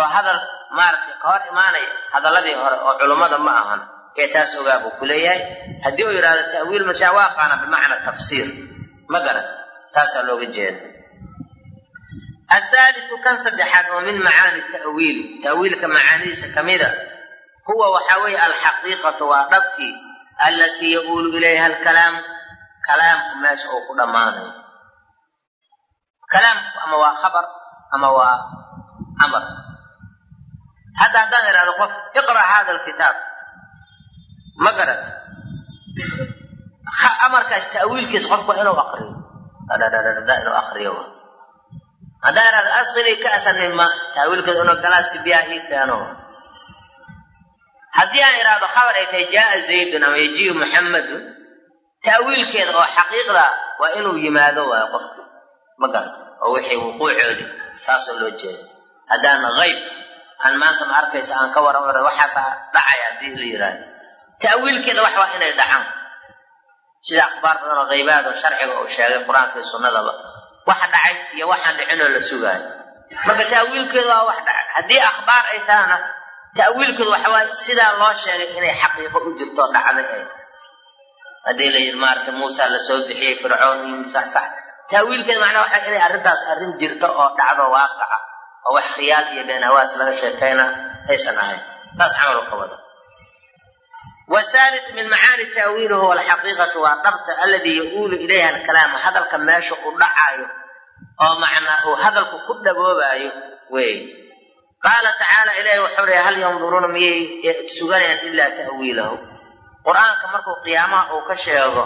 Oo hadal maaragtay ka hor imaanaya hadaladii hore oo culummada ma ahan ee taas ogaa buu ku leeyahay. Haddii uu yidhahdo ta'wiil mashaa waa qaana bimacna tafsiir. Ma garan saasaa looga jeeda athaalitu kan saddexaad oo min macaani ta'wiil. Ta'wiilka macaanidiisa kamida huwa waxaa weeye alxaqiiqatu waa dhabtii allatii yaquulu ilayha alkalaam. Kalaamku meesha uu ku dhammaanayo. Kalaamku ama waa khabar ama waa amar. Hadda haddaan idhahdo qof iqra' hada alkitaab ma garat amarkaas ta'wiilkiisa qofku inuu akriyo inuu akriyo haddaan idhahdo asqinii ka'san min maa ta'wiilkeeda inuu galaaska biyaha ii keeno haddii aan idhaahdo khabar ay tahay jaaa zaydun ama yajiyu muxammadun ta'wiilkeeda oo xaqiiqda waa inuu yimaado waayo qofki ma garata oo wixii wuquucoodii saasoo loo jeeda haddaan hayb aan maanta ma arkaysa aan ka waran waxaasa dhacaya haddii la yidhaahdo ta'wiilkeeda wax waa inay dhacaan. Sida akhbaar badan oo haybaad oo sharciga uu sheegay qur'aanka iyo sunnadaba. Waxa dhacay iyo waxaan dhicinoo la sugaayo. Marka ta'wiilkeedu waa wax dhacay. Haddii akhbaar ay tahana ta'wiilkeedu waxa waaye sidaa loo sheegay inay xaqiiqo u jirto dhacday ay. Haddii la yidhi maaragtay muusa la soo bixiyey fircoon iyo sax. Ta'wiilkeeda macnaa waxa inay arrintaas arrin jirto oo dhacdo waaqaca oo wax khiyaal iyo been hawaas laga sheekayna aysan ahayn. Taas wahaalit min macaani taawiilihi huwa alxaqiiqatu waa dhabta aladii yauulu ilayha alkalaama hadalka meesha u dhacaayo oo macnaa uu hadalku ku dhaboobaayo wey qaala tacaala ilaahi wuxuu leeya hal yanduruuna miyay suganayaan ilaa ta'wiilahu qur'aanka markuu qiyaamaha uu ka sheego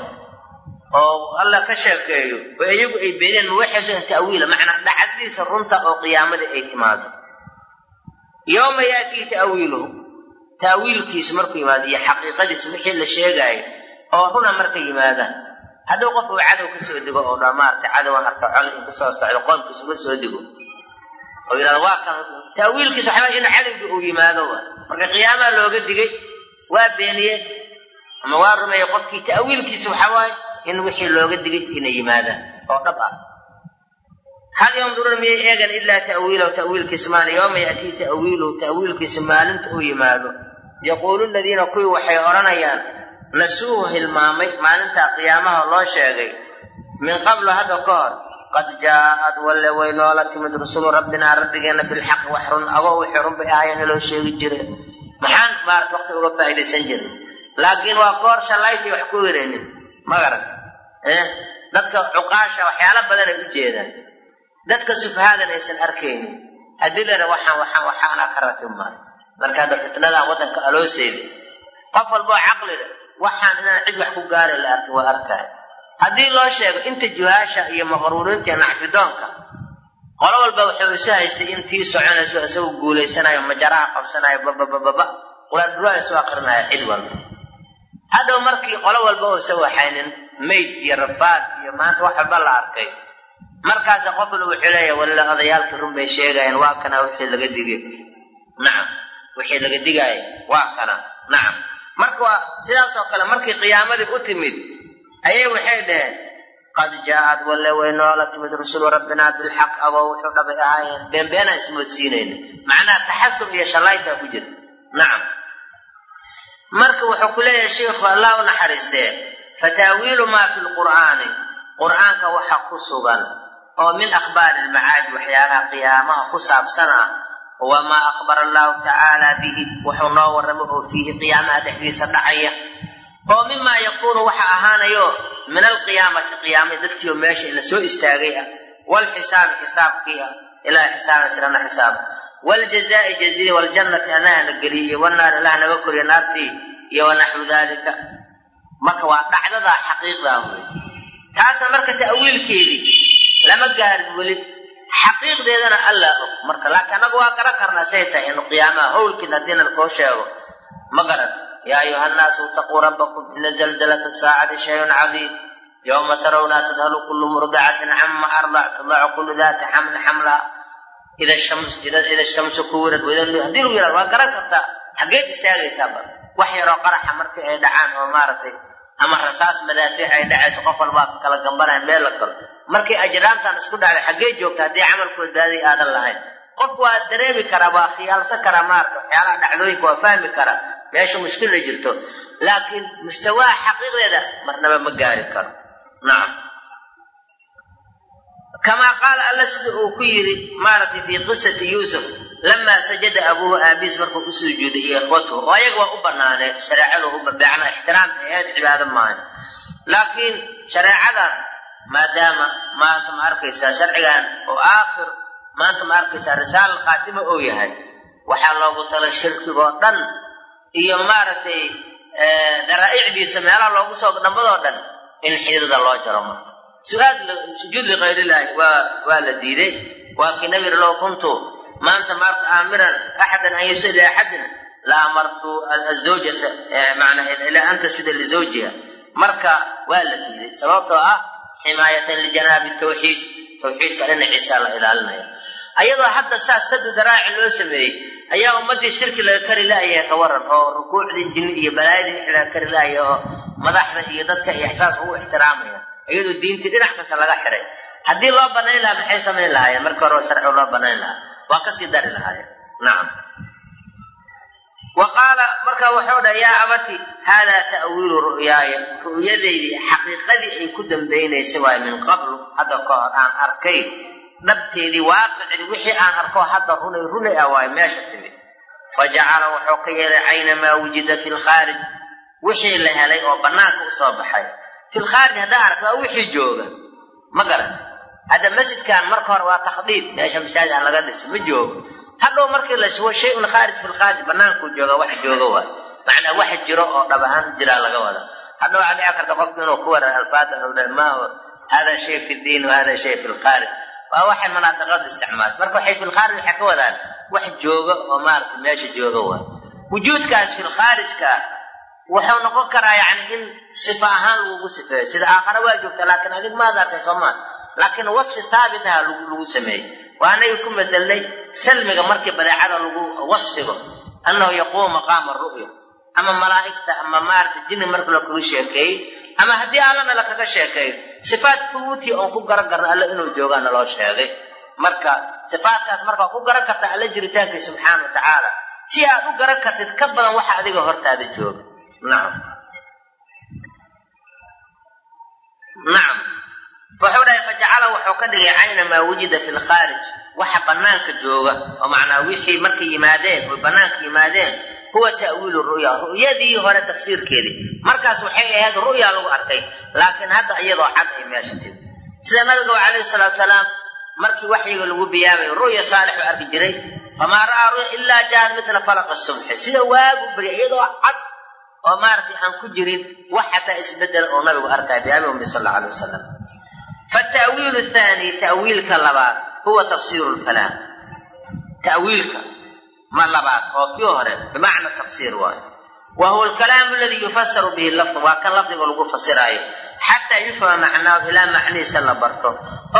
oo alla ka sheekeeyo oo iyagu ay beeneen ma waxay sugan ta'wiila oo qiyaamada ay timaado taawiilkiisu markuu yimaado iyo xaqiiqadiisu wixii la sheegaayo oo runa markay yimaadaan. Hadduu qof uu cadow ka soo digo oo dha maaragtay cadowan arka col ku soo socdo qoomkiisu uga soo digo oo yidhahdo waa kan taawiilkiisu waxaa in cadowgii uu yimaado marka qiyaamaa looga digay waa beeniyeen ama waa rumeeyey qofkii ta'wiilkiisa waxaa waaye in wixii looga digay inay yimaadaan oo dhab ah hal yanduruuna miyay eegan ilaa ta'wiilahu ta'wiilkiisa maana yooma ya'tii ta'wiiluhu ta'wiilkiisa maalinta uu yimaado yaquulu ladiina kuwii waxay odhanayaan nasuuhu hilmaamay maalintaa qiyaamaha loo sheegay min qablu hadda ka hor qad jaa'ad walle way noola timid rusulu rabbinaa rabbigeenna bilxaqi wax run agoo wixii run bay ahaayeen iloo sheegi jire maxaan maarata waqti uga faa'iidaysan jirin laakiin waa koor shallaaytay wax ku wereynin ma garan dadka cuqaasha waxyaalo badan ay u jeedaan dadka sufahaadan aysan arkaynin haddii lera waxaan waxaan waxaanaa ka ratib maayo marka hadda fitnadan waddanka alooseeda qof walboo caqli leh waxaan inaan cid wax ku gaari la arkin waa arkaayo haddii loo sheego inta juhaasha iyo maqruuriinta iyo nacfidoonka qolo walba wuxuu isu haystay in tii soconayso isagu guulaysanayo majaraha qabsanayo bababababa isu akrinaya cid walba. Hadhow markii qolo walba uusa waxaynin mayd iyo rafaad iyo maanta wax walba la arkay markaasa qof walba wuxuu leeyahay walla odayaalkii run bay sheegayaan waa kana wixii laga digay. Nacam wixii laga digaaya waa kana. Nacam marka waa sidaas oo kale markii qiyaamadii u timid ayay waxay dhaheen qad jaa'ad walle way noola timid rusulu rabbinaa bilxaq agoo wuxuu dhabay ahaayeen beenbeenaan ismoodsiinayna macnaha taxasub iyo shallaytaa ku jira. Nacam marka wuxuu ku leeyahay sheikhu allah u naxariistee fataawiilu maa fi lqur'aani qur'aanka waxa ku sugan oo min akhbaari almacaadi waxyaalaha qiyaamaha ku saabsan ah wamaa akhbara allahu tacaala bihi wuxuu noo warramo oo fiihi qiyaamaha dhexdiisa dhacaya. Oo mimaa yakuunu waxa ahaanayo min alqiyaamati qiyaamai dadkiio meesha la soo istaagay ah waalxisaabi xisaabkii ah ilaah xisaabna silana xisaab. Waljazaa'i jaziya waljannati allaha na geliye iyo wanaar allah naga koriya naartii iyo wanaxwu daalika. Marka waa dhacdadaa xaqiiqdaa wey taasna marka ta'wiilkeedii lama gaarin weli. Xaqiiqdeedana allaa og marka laakiin annagu waa garan karnaa say tahay inu qiyaamaha howlkiin haddiina lakoo sheego. Ma garan yaa ayuha annaasu itaquu rabbakum ina zalzalata asaacati shayun cadiim. Yowma tarawna tadhalu kullu murdacatin cama ardac tadacu kullu daati xamlin xamlaha ida shamsu kuwirad haddii lagu yihahdo waa garan kartaa xaggeed istaagaysaa wax yaroo qaraxa markii ay dhacaan oo maaragtay ama rasaas madaafiic ay dhacayso qof walbaa kala gambanaya meel la galo markii ajraamtan isku dhacday xaggee joogta haddii camalkood baadii aadan lahayn. Qofku waa dareemi karaa waa khiyaalsan karaa maarata waxyaalaha dhacdooyinka waa fahmi karaa meesha mushkila jirto. Laakiin mustawaa xaqiiqdeeda marnaba ma gaari karo. Nacam kamaa qaala alla sida uu ku yidhi maaragtay fii qisati yuusuf lamaa sajada abuuhu aabiis markuu u sujuuday iyo ikhwatuhu oo ayaga waa u banaaneed shareecadu u bacna ixtiraamka aheed cibaado maayo. Laakiin shareecadan maadaama maanta ma arkaysaa sharcigan oo aakhir maanta ma arkaysaa risaala khaatima oo yahay. Waxaa loogu tala shirkigoo dhan iyo maaragtay daraa'icdiisa meelaha loogu soo dhambadoo dhan in xididada loo jaro marka su'aal sujuud likayrilaahi waa la diiday. Waa kii nabi yiri low kuntu maanta maarta aamiran axadan an yusali axadin la amartu azawjata macnaheed ilaa an tasjuda lizawjiha marka waa la diiday sababtoo ah ximaayatan lijanaabi tawxiid. Tawxiidka dhinaciisa la ilaalinaya ayadoo hadda saas sadu daraaci loo sameeyey ayaa ummadii shirki laga kari la'yahay ka waran oo rukuucdii jinni iyo balaayadii wixii laga kari la'aya oo madaxda iyo dadka iyo ixsaas ugu ixtiraamaya. Iyadoo diintii dhinac kasta laga xiray. Haddii loo banayn lahaa maxay samayn lahaayeen? Marka hore sharciga loo banayn lahaa. Waa ka sii dari lahaayeen. Nacam wa qaala marka wuxuu dhaha yaa abati haadaa ta'wiilu ru'yaaya ru'yadaydii xaqiiqadii ay ku dambaynaysay waayo min qablu hadda ka hor aan arkay dhabteedii waaqicdii wixii aan arko hadda runay runay ah waayo meesha timid fajacala wuxuu ka yeelay caynamaa wujida fi lkhaarij wixii la helay oo bannaanka u soo baxay fi lkhaarij haddaa aragta waa wixii jooga ma garan hadda masjidkan marka hore waa takhdiid meesha masaajid aan laga dhiso ma joogo hadhow markii la shubo shay-un khaarij fi lkhaarij bannaankuu jooga wax jooga waay macnaa wax jiro oo dhab ahaan jiraa laga wada. Hadhow waxaa dhici karta qofku inuu ku waran alfaatan ma hada shay fi diin wa hada shay fi lkhaarij waa waxay manaadiqada isticmaal marka waxay filkhaarij waxay ka wadaan wax jooga oo maaragtay meesha jooga waay wujuudkaas filkhaarijka wuxuu noqon karaa yani in sifa ahaan lagugu sifeeyo. Sida aakhare waa joogta laakiin adig maad arkay soomaa laakiin wasfi haabit aha lagu sameeyey waanagi ku bedelnay salmiga markii badeecada lagu wasfigo annahu yaquumu maqaama ru'ya. Ama malaa'igta ama maaragtay jinni marka lakaga sheekeeyey ama haddii allana lakaga sheekeeyo sifaat fuuti oon ku garan karna alle inuu joogaana loo sheegay. Marka sifaatkaas markaa ku garan karta alle jiritaankii subxaana wa tacaala. Si aad u garan kartid ka badan waxa adiga hortaada jooga. Nacam nacam wuxuu dhahay fajacala wuxuu ka dhigay cayna maa wujida fi lkhaarij waxa banaanka jooga oo macnaa wixii markay yimaadeen oy banaanka yimaadeen huwa ta'wiilu ru'ya. Ru'yadii hore tafsiirkeedii. Markaas waxay ahayd ru'ya lagu arkay laakiin hadda iyadoo cad ay meesha timi sida nabiga calayhi salaatu salaam markii waxyiga lagu biyaamay ru'ya saalix u arki jiray famaa ra'aa ru'ya ilaa jaad mitla falaq subxi sida waagu barya iyadoo cad oo maaragtay aan ku jirin wax xataa isbeddel oo nabigu arkaya biabi ummi sal alla alay wasalam fata'wiilu thaani ta'wiilka labaad huwa tafsiiru lkalaam ta'wiilka ma labaad oo kii hore bimacna tafsiir waayo wa huwa alkalaamu aladii yufasaru bihi lafdu waa kan lafdiga lagu fasiraayo xataa yufhama macnaahu ilaa macnihiisa la barto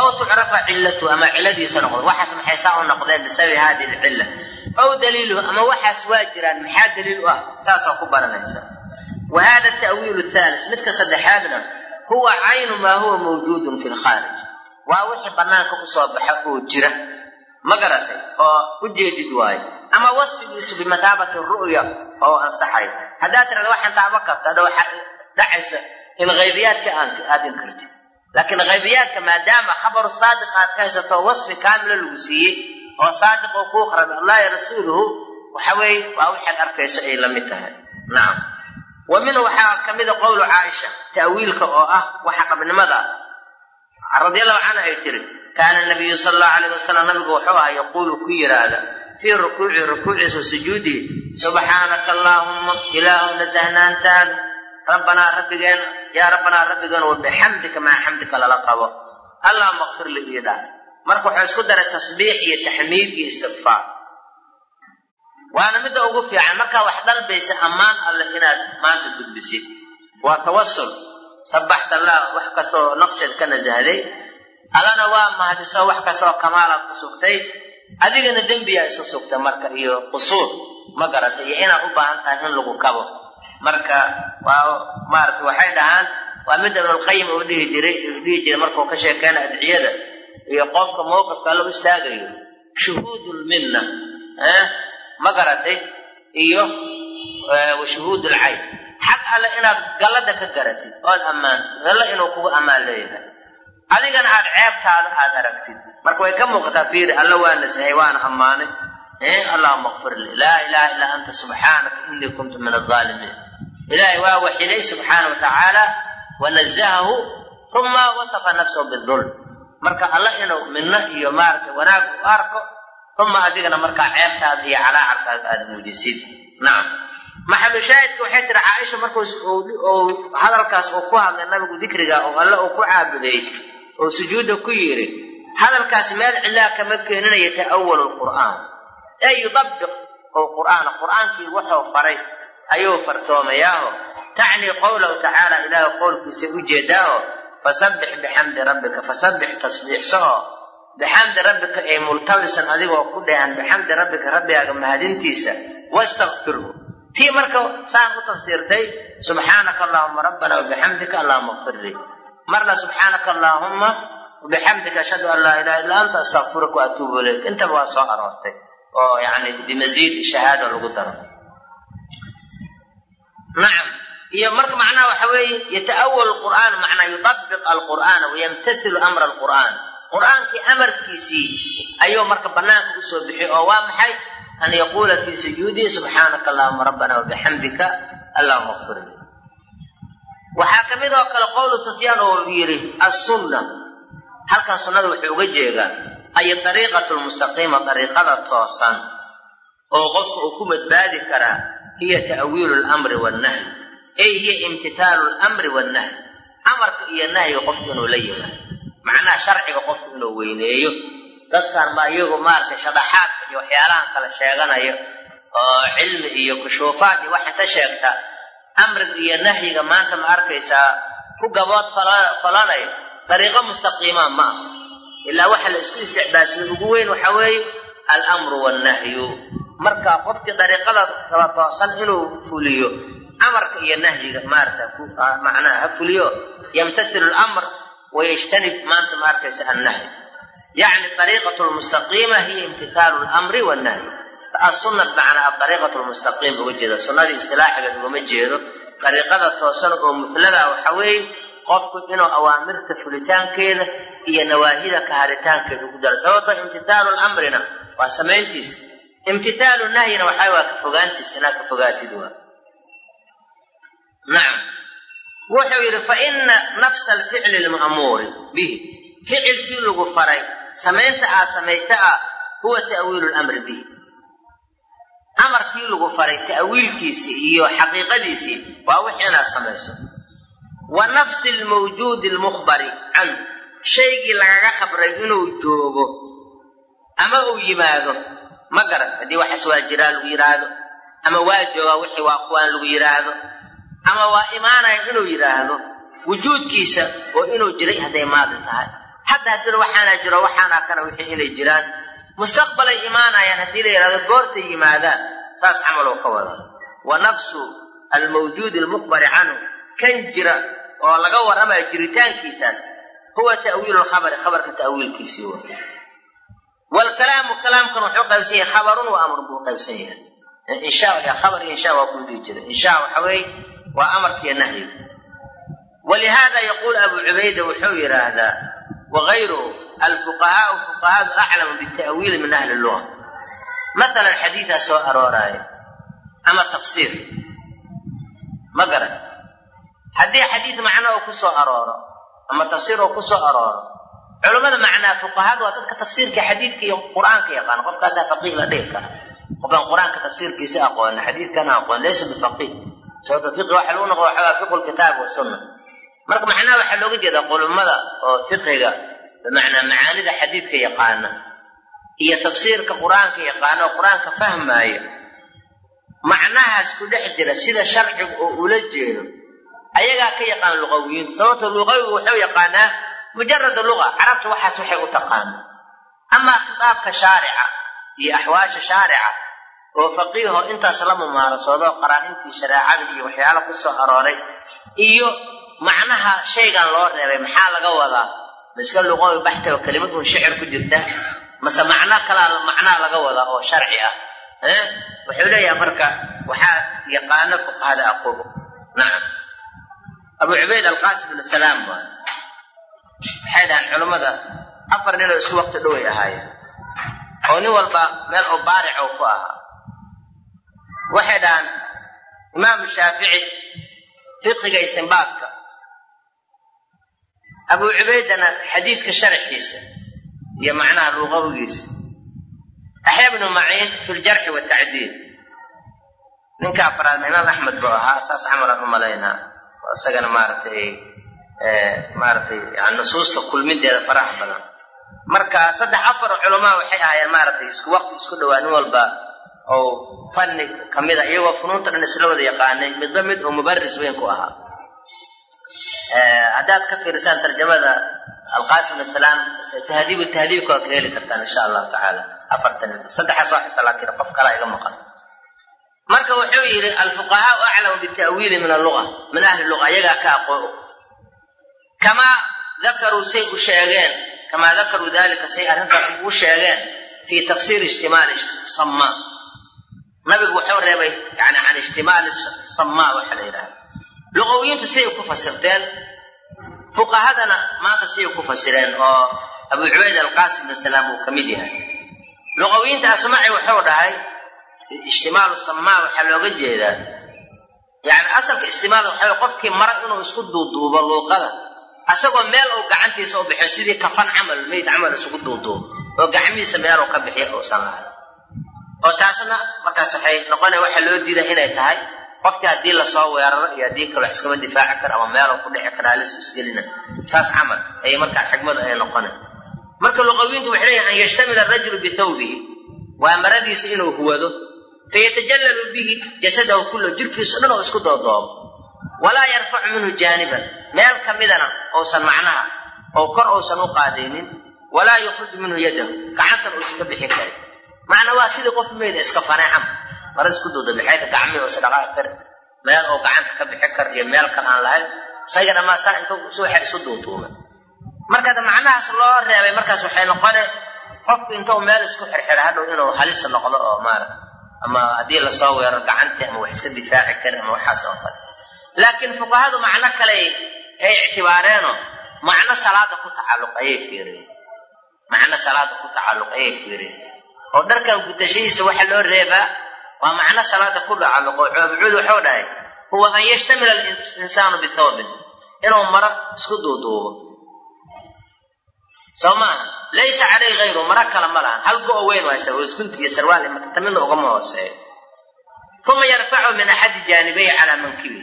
ow tucrafa cillatu ama ciladiisa noqdo waxaas maxay saa u noqdeen bisababi hadihi alcilla ow daliiluhu ama waxaas waa jiraan maxaa daliil u ah saasoo ku baranaysa wa hada ta'wiilu thalis midka saddexaadna huwa caynu maa huwa mawjuudun fi lkhaarij. Waa wixii bannaanka u soo baxa oo jira. Ma garatay? Oo u jeedid waayo ama wasfigiisu bimathaabati ru'ya oo ansaxay. Haddaad tirada waxaan taaba karta hadha waxaa dhacaysa in haybiyaadka aad inkartid laakiin haybiyaadka maadaama khabaru saadiq aad ka haysato wasfi kaamila lagu siiyey oo saadiq oo kuu qaraba allah rasuuluhu waxa weeye waa waxaad arkayso ay la mid tahay. Nacam wa minhu waxaa ka mida qowlu caaisha ta'wiilka oo ah waxa dhabnimada radiallahu canha ay tiri kaana nabiyu sala allahu alayh wasalam nabigu wuxuu ahaa yaquulu ku yidhaahda fii rukuuci rukuuciisa wa subxaanaka allaahumma ilaahu nasahnaantaada rabbanaa rabbigeena yaa rabbanaa rabbigeena wabixamdika maa xamdika lala qabo. Allahuma qfir li ii dhaaf marka wuxuu isku daray tasbiix iyo taxmiid iyo istikfaar waana midda ugu fiican. Markaa wax dalbaysa ammaan alleh inaad maanta gudbisid. Waa tawasul sabaxta allah wax kastoo naqsheed ka nasahday allana waa mahadiso wax kastaoo kamaalaad ku sugtay. Adigana dembiyaa isu sugtay marka iyo qusuur. Ma garatay iyo inaad u baahan tahay in lagu kabo. Marka waa maarata waxay dhahaan waa midda ibnulqayim uu dhihi jiray uu dhihi jiray markuu ka sheekeyna adciyada iyo qofka mawqifka alla u istaagayo. Shuhuudu lminna ma garatay iyo wa shuhuud lcayn xag alle inaad gallada ka garatid ood ammaantid alle inuu kugu ammaan leeyahay. Adigana aad ceebtaada aad aragtid. Marka way ka muuqataa fiiri alle waa nasahay waana ammaanay. Allahuma kfir lii laa ilaha illaa anta subxaanaka inii kuntu min alaalimiin ilaahay waa waxiday subxaana wa tacaala wanazahahu uma wasafa nafsahu bidulm marka alla inuu midno iyo maaragtay wanaag u arko uma adigana markaa ceebtaada iyo calaacarkaada aada muujisid nacam maxalu shaahidka waxay tiri caaisha markuu hadalkaas uu ku hadlay nabigu dikriga oo alle uu ku caabuday oo sujuudda ku yidhi hadalkaas meel cilaa kama keeninaya ta'awalu lqur'aan ee yudabiq oo qur'aana qur'aankii wuxuu faray ayuu fartoomayaaho tacnii qowlahu tacaala ilaahay qowlkiisa ujeedaaho fasabbix bixamdi rabbika fasabbix tasbiixsaoo bixamdi rabbika ee multabisan adigoo ku dheehan bixamdi rabbika rabbigaaga mahadintiisa wastakfirhu tii marka saan ku tafsiirtay subxaanaka allahuma rabbana wabixamdika allahuma qfirli marna subxaanaka allaahumma wabixamdika ashhadu an laa ilaha illa anta astakfiruka waatuubu ilayk. Intaba waa soo aroortay oo yani bimasiid shahaada lagu daro. Nacam iyo marka macnaha waxa weeye yata'awal qur'aan macnaa yudabiq alqur'aana wayamtasilu amra alqur'aan qur'aankii amarkiisii ayuu marka banaanka u soo bixiyay oo waa maxay? An yaquula fii sujuudihi subxaanaka allahuma rabbana wabixamdika allahuma qfir li waxaa ka mid oo kale qowlu sufyaan oo yidhi assunna. Halkan sunnada wuxuu uga jeedaa ay dariiqatu lmustaqiima dariiqada toosan oo qofka uu ku badbaadi karaa hiya ta'wiilu lamri wannahyi ey hiya imtitaalu lamri wannahyi amarka iyo nahyiga qofku inuu la yimaado macnaha sharciga qofku inuu weyneeyo. Dadkan ma iyagu maaragtay shadaxaadka iyo waxyaalahan kala sheeganayo oo cilmi iyo kushuufaad iyo waxa ka sheegta. Amriga iyo nahyiga maanta ma arkaysaa ku gabood falanayo. Dariiqo mustaqiima ma aha. Ilaa waxa la isku isticbaasiyay ugu weyn waxa weeye alamru wannahyu. Marka qofkii dariiqada kala toosan inuu fuliyo amarka iyo nahyiga maarata macnaha ha fuliyo yamtasilu lamr wayajtanib maanta ma arkaysa annahyi yacni ariiqatu lmustaqiima hiya imtikaalu lamri wannahyi asunna bimacnaa adariiqatu lmustaqiim uga jeeda sunnadii istilaaxigeed ugama jeedo dariiqada toosan oo muflada waxa weeye qofku inuu awaamirta fulitaankeeda iyo nawaahida kaharitaankeeda ugu daro sababto imtitaalu lamrina waa samayntiisa imtitaalu nahyina waxaa waa ka fogaantiisa inaad wuxuu yidhi fa ina nafsa alficli lma'muuri bihi. Ficilkii lagu faray samaynta aad samayta ah huwa ta'wiilu lamri bihi. Amarkii lagu faray ta'wiilkiisii iyo xaqiiqadiisii waa wix inaad samayso. Wa nafsi lmawjuudi almukhbari canhu shaygii lagaga khabray inuu joogo ama uu yimaado ma garan haddii waxaas waa jiraa lagu yidhaahdo ama waa joogaa wixii waa kuwaan lagu yidhaahdo ama waa imaanaya inuu yidhaahdo wujuudkiisa oo inuu jiray hadday maadi tahay. Haddaa jiro waxaana jiro waxaana kana wixii inay jiraan. Mustaqbalay imaanayaan haddii la yidhahdo goortay yimaadaan. Saas camal oo ka wada. Wa nafsu almawjuudi almukhbari canhu kan jira oo laga warramayo jiritaankiisaas huwa ta'wiilu lkhabari khabarka ta'wiilkiisii wa wlkalaamu kalaamkan wuxuu qaybsan yahay khabarun wa amrun buu qaybsan yahay. Insha khabar iyo insha waa kuu dhihi jira insha waxa weeye waa amarkiiyo nahyiga walihada yaquul abu cubayda wuxuu yidhaahdaa wagayruhu alfuqahaau fuqahaadu aclamu bita'wiili min ahli luga matalan xadiidaa soo arooraayo ama tafsiir. Ma garan. Haddii xadiid macno uu ku soo arooro ama tafsiir uu ku soo arooro culammada macnaa fuqahadu waa dadka tafsiirka xadiidka iyo qur'aanka yaqaana qofkaasaa faqiih la dhihi kara. Qofaan qur'aanka tafsiirkiisa aqoona xadiidkana aqoon sababto fiqi waxa lagu noqo waxaa fiqu lkitaab wasunna marka macnaha waxaa looga jeedaa culummada oo fiqiga bimacnaa macaanida xadiidka yaqaana iyo tafsiirka qur'aanka yaqaana oo qur'aanka fahmaaya macnahaas ku dhex jira sida sharcigu oo ula jeedo ayagaa ka yaqaan luqawiyiintu sababto luqawigu wuxuu yaqaanaa mujarad luga carabta waxaas waxay u taqaana amaa khitaabka shaarica iyo axwaasha shaarica oo faqiiho intaas la mumaarasoodo qaraa'intii shareecada iyo waxyaalo ku soo arooray iyo macnaha shaygan loo reebay maxaa laga wadaa? Miska luqawi baxta oo kelimad un shicir ku jirta? Mase macno kalaa macnaa laga wadaa oo sharci ah? Wuxuu leeyahay marka waxaa yaqaano fuqahada aqogo nacam abu cubayd alqaasim bnu salaam waxay dhahaan culammada afar ninoo isku waqti dhoway ahaayeen. Oo nin walba meel oo baaric ku ahaa waxay dhahaan imaamu shaafici fiqiga istinbaadka abu cubaydana xadiidka sharaxiisa iyo macnaha luqawigiisa yaxya bnu maciin fi ljarxi watacdiil ninka afraadna imaam axmed buu ahaa saas camalaan u malaynaa. Isagana maaragtay maaragtay yani nusuusta kulmideeda faraha badan. Marka saddex afar culamaa waxay ahaayeen maaragtay isku waqti isku dhowaa nin walba oo fanni kamida iyagoo funuunta dhan isla wada yaqaanay midba mid oo mubaris weyn ku ahaa. Haddaad ka fiirisaan tarjamada alqasim asalaam tahdiibu tahdiibka waa ka heli kartaan insha allahu tacaala. Afartan saddexaas waa xisa laakiin qof kalaa iga maqan. Marka wuxuu yidhi alfuqahaau aclamu bita'wiili min alluga min ahli luga iyagaa ka aqoon kamaa dakaruu say u sheegeen kamaa dakaruu dalika say arrintaas ugu sheegeen fii tafsiiri ijtimaali samaa nabigu wuxuu reebay yani can ijtimaali samaa waxa la yidhahda. Luqawiyiintu siday ku fasirteen fuqahadana maanta siday ku fasireen oo abu cubayd alqaasim bin salaam uu ka mid yahay. Luqawiyiinta asmaci wuxuu dhahay ijtimaalu samaa waxaa looga jeedaa. Yani asalka ijtimaal waxa qofkii mara inuu isku duuduubo luuqada asagoo meel uu gacantiisa u bixiyo sidii kafan camal meyd camal isugu duuduubo oo gacmihiisa meeluu ka bixiyo uusan lahayn oo taasna markaas waxay noqonaya waxaa loo diida inay tahay qofkii haddii la soo weeraro iyo haddii wax iskama difaaci karo ama meeluu ku dhici karo halis isgelina. Taas camal ayay markaa xigmadu ay noqona marka luqawiintu waxay leeyihiin an yashtamila arajulu bithawbihi waa maradiisa inuu huwado fayatajallalu bihi jasadahu kullo jirkiisu dhan oo isku doodoobo. Walaa yarfacu minhu jaaniban meel ka midana uusan macnaha oo kor uusan u qaadaynin walaa yukhruju minhu yadahu gacantan uusan ka bixin karin macna waa sidii qof meyda iska faneecam mara isku duudabixayta gacmihii uusan dhaqaaqi karin meel uu gacanta ka bixin kar iyo meel kale aan lahayn? Isaga dhammaa saa inta suuxa isu duuduubay markaad macnahaas loo reebay markaas waxay noqone qofku intuu meel isku xirxira hadhow inuu halis noqdo oo maarata ama haddii la soo weeraro gacantii ama wax iska difaaci karin ama waxaas oo kale. Laakiin fuqahadu macno kale ay ictibaareeno macno salaada ku tacalluq ayay fiireen macno salaada ku tacalluq ayay fiireen oo dharkan gudashadiisa waxa loo reebaa waa macno salaada ku oo coobcuud wuxuu dhahay huwa an yashtamila alinsaanu bithawbin inuu maro isku duuduubo. Soo maaha laysa caleyh hayru maro kale ma lahan hal go-o weyn waa oo iskunti iyo sarwaal imatata midna ugama hooseeyo uma yarfacu min axadi jaanibayhi calaa mankibi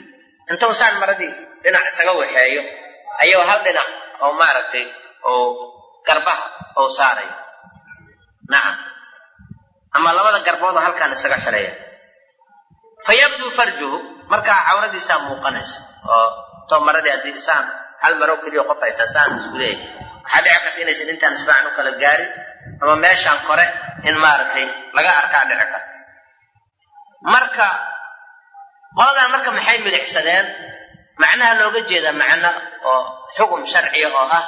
intuu saan maradii dhinac isaga waxeeyo ayuu hal dhinac oo maaragtay oo garbaha oo saaraya nacam ama labada garboodoo halkaan isaga xiraya fa farjuhu markaa cawradiisaa muuqanaysa. Oo intoo maradii haddii saan hal maro keliya qof haysaa saan isku leeyahay. Waxaa dhici karta inaysan intaan isbaacan u kala gaarin ama meeshaan kore in maaragtay laga arkaa dhici karta. Marka qoladan marka maxay midicsadeen macnaha looga jeedaa macno oo xugum sharciya oo ah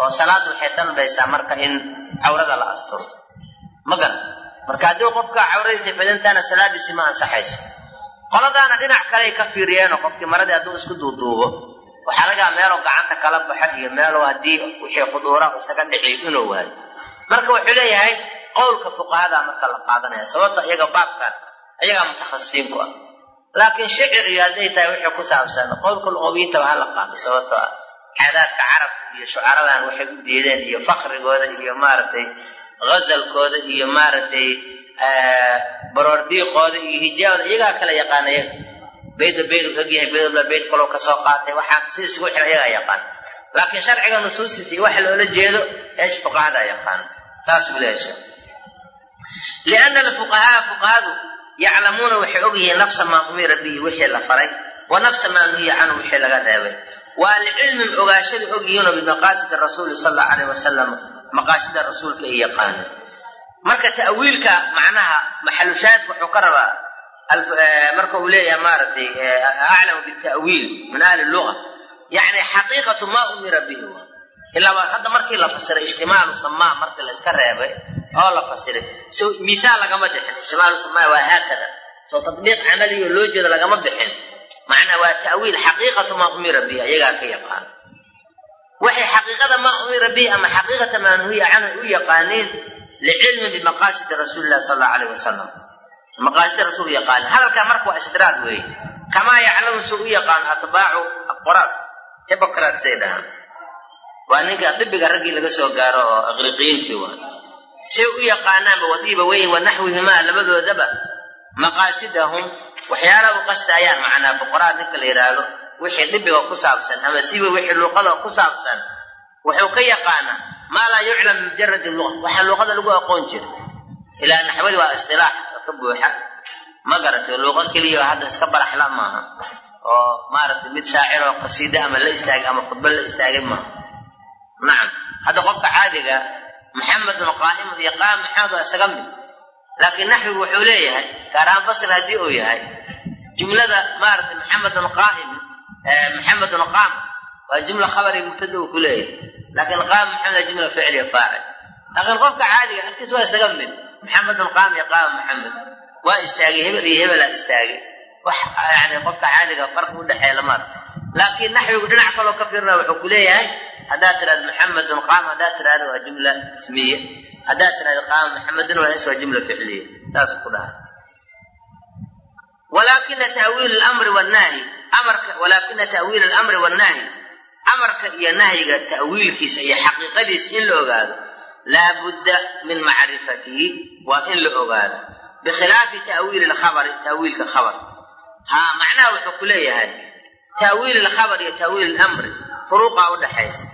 oo salaadda waxay dalbaysaa marka in cawrada la asturo magan marka haddii qofka cawradiisa fidantaana salaadiisi ma ansaxayso. Qoladaana dhinac kaley ka fiiriyeenoo qofkii maradii hadduu isku duuduubo. Waxaa lagaa meeloo gacanta kala baxa iyo meeloo haddii wixii khuduura isaga dhiciy inuu waayo. Marka wuxuu leeyahay qowlka fuqahada marka la qaadanaya sababto iyaga baabkan iyagaa mutakhasisiin ku ah. Laakiin shicir iyo hadday tahay wixii ku saabsan qowlka luqawiyiintaba hala qaatay sababtoo ah caadaadka carabka iyo shucaradan waxay u diideen iyo fakrigooda iyo maaragtay ghazalkooda iyo maaragtay baroordiiqooda iyo hijaabda iyagaa kala yaqaana iyaga. Beydba beyd u ogyahay beydba beyd kaloo ka soo qaatay. Waxaa si isugu xira iyagaa yaqaan. Laakiin sharciga nusuustiisa iyo waxa loola jeedo eesh fuqahada yaqaan. Saas buu leeyahay liana alfuqahaa fuqahadu yaclamuuna waxay ogyihiin nafsa maa umira bihi wixii la faray wa nafsa maa nuhiya canhu wixii laga reebay. Waa licilmin ogaashada ogyihiinoo bimaqaasidi rasuuli sal allau aleyh wasalam maqaashida rasuulka ay yaqaana marka ta'wiilka macnaha maxalushaadka wuxuu ka rabaa marka uu leeyahay maaragtay aclamu bita'wiil min ahli luga yani xaqiiqatu maa umira bihi. Ilaa hadda markii la fasiray ijtimaalu samaa markii la iska reebay oo la fasiray. So mithaal lagama bixin. Ijtimaalu samaa waa haakada. Soo tatbiiq camaliyo loo jeedo lagama bixin. Macnaa waa ta'wiil xaqiiqatu maa umira bihi ayagaa ka yaqaan waxay xaqiiqada maa umira bihi ama xaqiiqata maa nuhiya canhu u yaqaaniin licilmin bimaqaasidi rasuuli illahi sal allau aleyh wasalam maqaasida rasuul yaqaanin hadalkaa marka waa istidraad weeye kamaa yaclamu su u yaqaan atbaacu aqoraad hibocrat say dhahaan. Waa ninka dibiga raggii laga soo gaaro oo aqriqiyiintii waa. Say u yaqaanaanba wadiiba weyn wa naxwihimaa labadoodaba maqaasidahum waxyaalaha u qastayaan macnaa boqoraad ninka la yidhaahdo wixii dibiga ku saabsan ama siba wixii luuqada ku saabsan wuxuu ka yaqaanaa maa laa yuclam bimujaradi luqa. Waxaa luuqada lagu aqoon jira ilaa naxwadi waa istilaax ka buuxa. Ma garatay luuqo keliya hadda iska baraxla maaha oo maaragtay mid shaacir oo qasiide ama la istaagay ama khudba la istaagay maaha. Nacam hadda qofka caadiga maxamedun qaa'imun iyo qaam maxamed waa isaga mid. Laakiin naxwigu wuxuu leeyahay gaar ahaan basri haddii uu yahay jumlada maaragtay maxamedun qaa'im maxamedun qaam waa jumla khabari mubtada uu ku leeyahay. Laakiin qaam maxamed waa jumla ficliya faacil laakiin qofka caadiga agtiis waa isaga mid. Maxamedun qaam iyo qaam maxamed waa istaagay hebel iyo hebelaa istaagay. Wax yani qofka caadiga farqi udhexeeya lama arko laakiin naxwigu dhinac kaloo ka fiirna wuxuu ku leeyahay haddaad tidhahdo maxamedun qaam haddaad tidhahdo waa jumla ismiye haddaad tidhahdo qaama maxamedun waa is waa jumla ficliya. Saasuu ku dhahay. Walaakina tawiil lamri wannahyi amarka walaakina ta'wiil alamri wannahyi. Amarka iyo nahyiga ta'wiilkiisa iyo xaqiiqadiisa in la ogaado laabudda min macrifatihi waa in la ogaado. Bikhilaafi ta'wiili lkhabari ta'wiilka khabar. Haa macnaha wuxuu ku leeyahay ta'wiil alkhabar iyo ta'wiil alamri furuuqaa u dhaxaysa.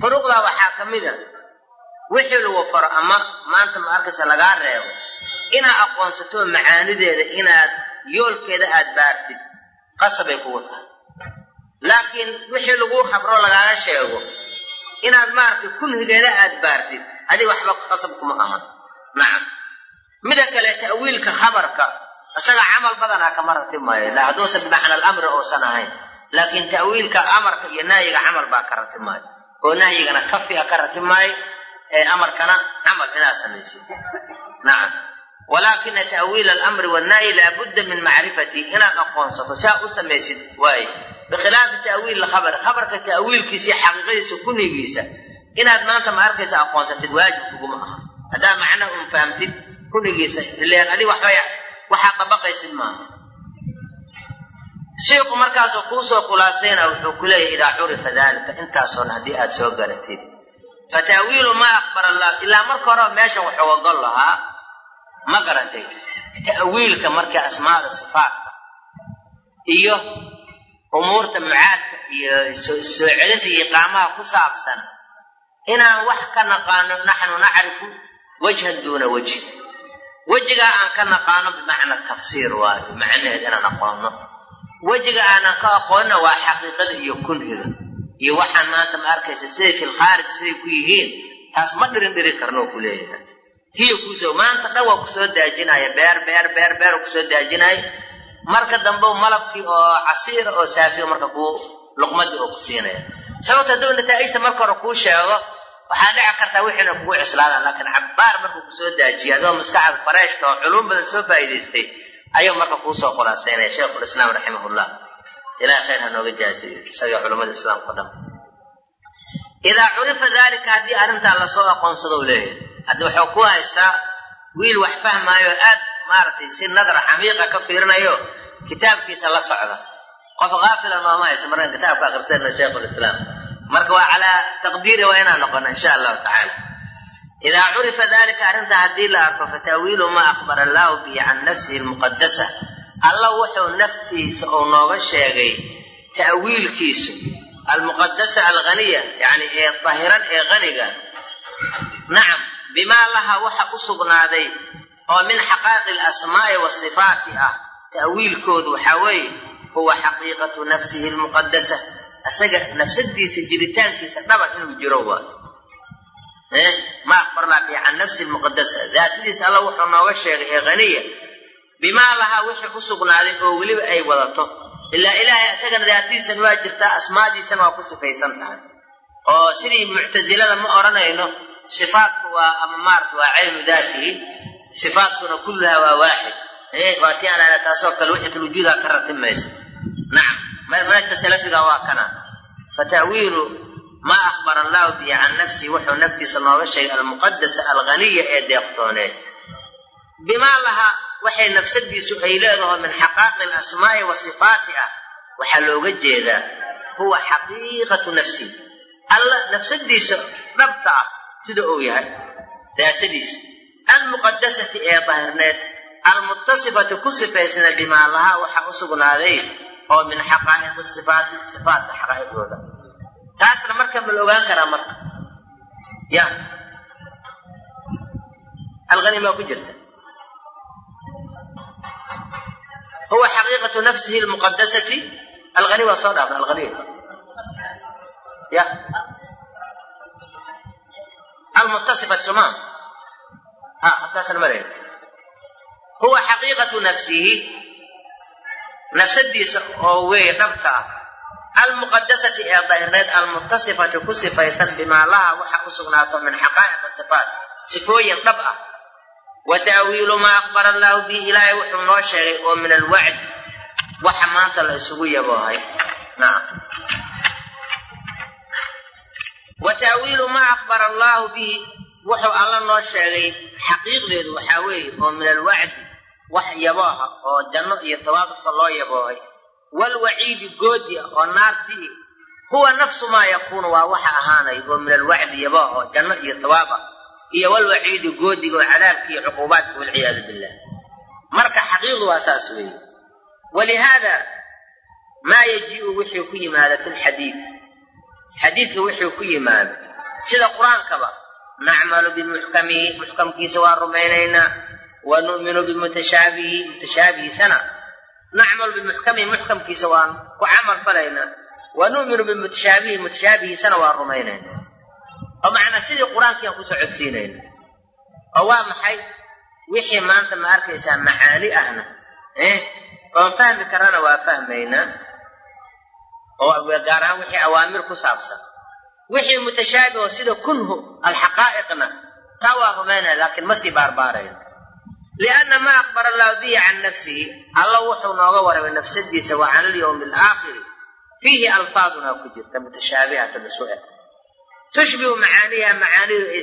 Furuuqdaa waxaa ka mid a wixii lagu faro ama maanta ma arkaysa lagaa reebo inaad aqoonsato macaanideeda inaad yoolkeeda aad baartid qasabay kugu tahay laakiin wixii laguu khabro lagaaga sheego inaad maaragtay kunhigeeda aad baartid adig waxba qasab kuma ahan. Nacam. Mida kale ta'wiilka khabarka isaga camal badanaa kama ratib maayo. La hadduusan bimacna alamri uusan ahayn. Laakiin ta'wiilka amarka iyo nahyiga camal baa ka ratib maayo. Oo nahyigana kafiga ka ratib maayo ee amarkana camal inaad samaysid. Nacam walaakina ta'wiila alamri wannahyi laabudda min macrifati inaad aqoonsato si aad u samaysid waaye. Bikhilaafi ta'wiil khabari khabarka ta'wiilkiisa iyo xaqiiqadiisa kunigiisa inaad maanta ma arkaysa aqoonsatid waajib kuguma aha. Haddaad macnaha un fahamtid kunigiisa ileen adig waxba waxaad dabaqaysid maaha shiiku markaasuu kuusoo khulaasayna wuxuu ku leeyahy idaa curifa dalika intaasoon haddii aad soo garatid. Fa ta'wiilu maa akbar allah. Ilaa marka horeba meeshan wuxuu ogol lahaa ma garatay ta'wiilka marka asmaada sifaatka iyo umuurta mucaadka iyo soo celinta iyo iqaamaha ku saabsan inaan wax ka naqaano naxnu nacrifu wajhan duuna wajhi wejigaa aan ka naqaano bimacna tafsiir waayo macnaheed inaan aqoonno. Wejiga aanan ka aqoonna waa xaqiiqada iyo kunhiga iyo waxaan maanta ma arkaysa siday fil khaarij siday ku yihiin taas ma dhirin dhiri karnoo ku leeyahay tiya ku soo maanta dhan waa ku soo daajinaya beer beer beer beer ku soo daajinaya marka dambe malabkii oo casiira oo saafiyo marka kuu luqmadii oo ku siinaya. Sababta hadduu nataa'ijta marka hore kuu sheego waxaa dhici kartaa wixiina kugu cislaadaan laakiin cabbaar markuu ku soo daajiya adoo maskaxda fareeshka oo culuum badan soo faa'iidaystay ayuu marka kuusoo khulaasaynaya sheikhulislaam raximahullah. Ilaah khayr ha nooga jaasiyo isaga culummada islaamka o dhan. Idaa curifa daalika haddii arrintaa la soo aqoonsado leeyahay haddi wuxuu ku haystaa wiil wax fahmaayo aad maaragtay si nadra xamiiqa ka fiirinayo kitaabkiisa la socda. Qof kaafila nooma haysa markaan kitaabka akrisayna sheikhulislaam marka waa calaa taqdiiri waa inaan noqono insha allahu tacaala. Idaa curifa dalika arrintaa haddii la arko fataawiilu maa akbara allaahu bihi can nafsihi almuqadasa alla wuxuu naftiisa uu nooga sheegay ta'wiilkiisu almuqadasa alghaniya yani ee dahiran ee haniga nacam bimaa laha waxa u sugnaaday oo min xaqaaqi alasmaa'i wasifaati ah ta'wiilkoodu waxaa weeye huwa xaqiiqatu nafsihi almuqadasa isaga nafsadiisa jiritaankiisa dhaba inuu jiro waa ma akbarnaa bi can nafsi lmuqadasa daatadiisa alla wuxuu nooga sheegay ee haniya bimaa lahaa wixii u sugnaaday oo weliba ay wadato. Ilaa ilaahay isagana daatadiisan waa jirtaa asmaadiisana waa ku sifaysan tahay. Oo sidii muctasilada ma odhanayno sifaatku waa ama maarata waa caynu daatihi sifaatkuna kulluha waa waaxid. Waa tii aan taasoo kale wixatul wujuuda ka ratimaysa nacam manajka salafiga waa kana. Fata'wiilu maa akbara allahu bihi can nafsihi wuxuu naftiisa nooga sheegay almuqadasa alghaniya ee deeqtooneed bimaa lahaa waxay nafsadiisu ay leedaho min xaqaaqi alasmaa'i wa sifaati ah. Waxaa looga jeedaa. Huwa xaqiiqatu nafsihi alla nafsadiisa dhabta ah sida uu yahay? Daatadiisa almuqadasati ee dahirneed almuttasifati ku sifaysna bimaa lahaa waxa u sugnaaday oo min xaqaa'iqi sifaati sifaatka xaqaa'iqdooda. Taasna marka ma la ogaan karaa marka. Ya. Alghani baa ku jirta? Huwa xaqiiqatu nafsihi lmuqadasati alghani waa soo dhaafna alghani. Ya almuttasifat soma ha taasna maleyn huwa xaqiiqatu nafsihi nafsadiisa oo weeye dhabta ah almuqadasati ee dahirneed almuttasifati ku sifaysan bimaa laha waxa u sugnaato min xaqaa'iq sifaat sifooyin dhab ah wa ta'wiilu maa akbara allaahu bihi ilaahay wuxuu noo sheegay oo min alwacd waxa maanta la isugu yaboohay wa ta'wiilu maa akbara allaahu bihi wuxuu alla noo sheegay xaqiiqdeedu waxaa weeye oo min alwacdi wax yabooha oo janno iyo tawaabudka loo yaboohay walwaciidi goodi oo naartii huwa nafsu maa yakuunu waa waxa ahaanay oo min alwacdi yabooh oo janno iyo tawaab iyo walwaciidi goodiga oo cadaabka iyo cuquubaadka walciyaadu billah marka xaqiiqdu waa saas weeye walihaada maa yajii'u wixii ku yimaada fi lxadiid xadiidka wixii ku yimaado sida qur'aankaba nacmalu bimuxkamihi muxkamkiisa waa rumaynaynaa wa nu'minu bimutashaabihi mutashaabihiisana nacmalu bimuxkamihi muxkamkiisa waan ku camal falaynaa wa nu'minu bimutashaabihi mutashaabihiisana waan rumaynaynaa. Oo macnaa sidii qur'aankiiaan ku socodsiinayna. Oo waa maxay? Wixii maanta ma arkaysaa macaani ahna eh? Oon fahmi karana waa fahmaynaa gaar ahaan wixii awaamir ku saabsan. Wixii mutashaabih oo sida kunhu alxaqaa'iqna taa waa rumaynaya laakiin ma sii baarbaarayo. Lianna maa akbara allahu bihi can nafsihi alla wuxuu nooga warramay nafsadiisa wa cala alyawmi alaakhiri. Fiihi alfaadunaa ku jirta mutashaabihat isu eg tushbihu macaaniha macaanidu ay